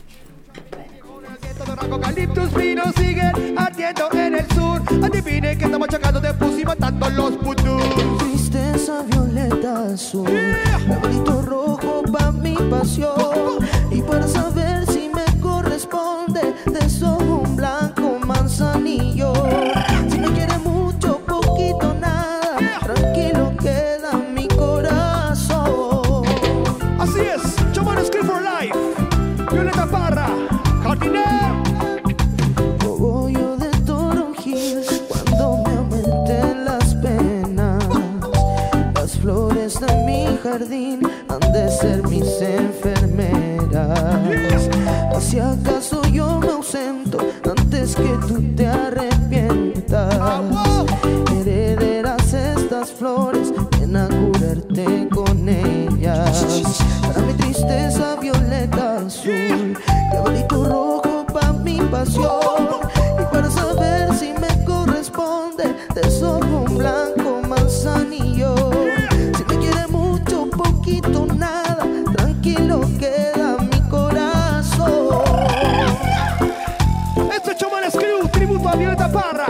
Eucaliptus siguen ardiendo en el sur. Adivinen que estamos chocando de pus y matando los putus esa violeta azul, un grito rojo va mi pasión y para saber si me corresponde de un blanco manzanillo. Azul, rojo pa' mi pasión. Y para saber si me corresponde, soy un blanco manzanillo. Si me quiere mucho, poquito, nada, tranquilo queda mi corazón. Esto es Chomanes Crew, tributo a Violeta Parra.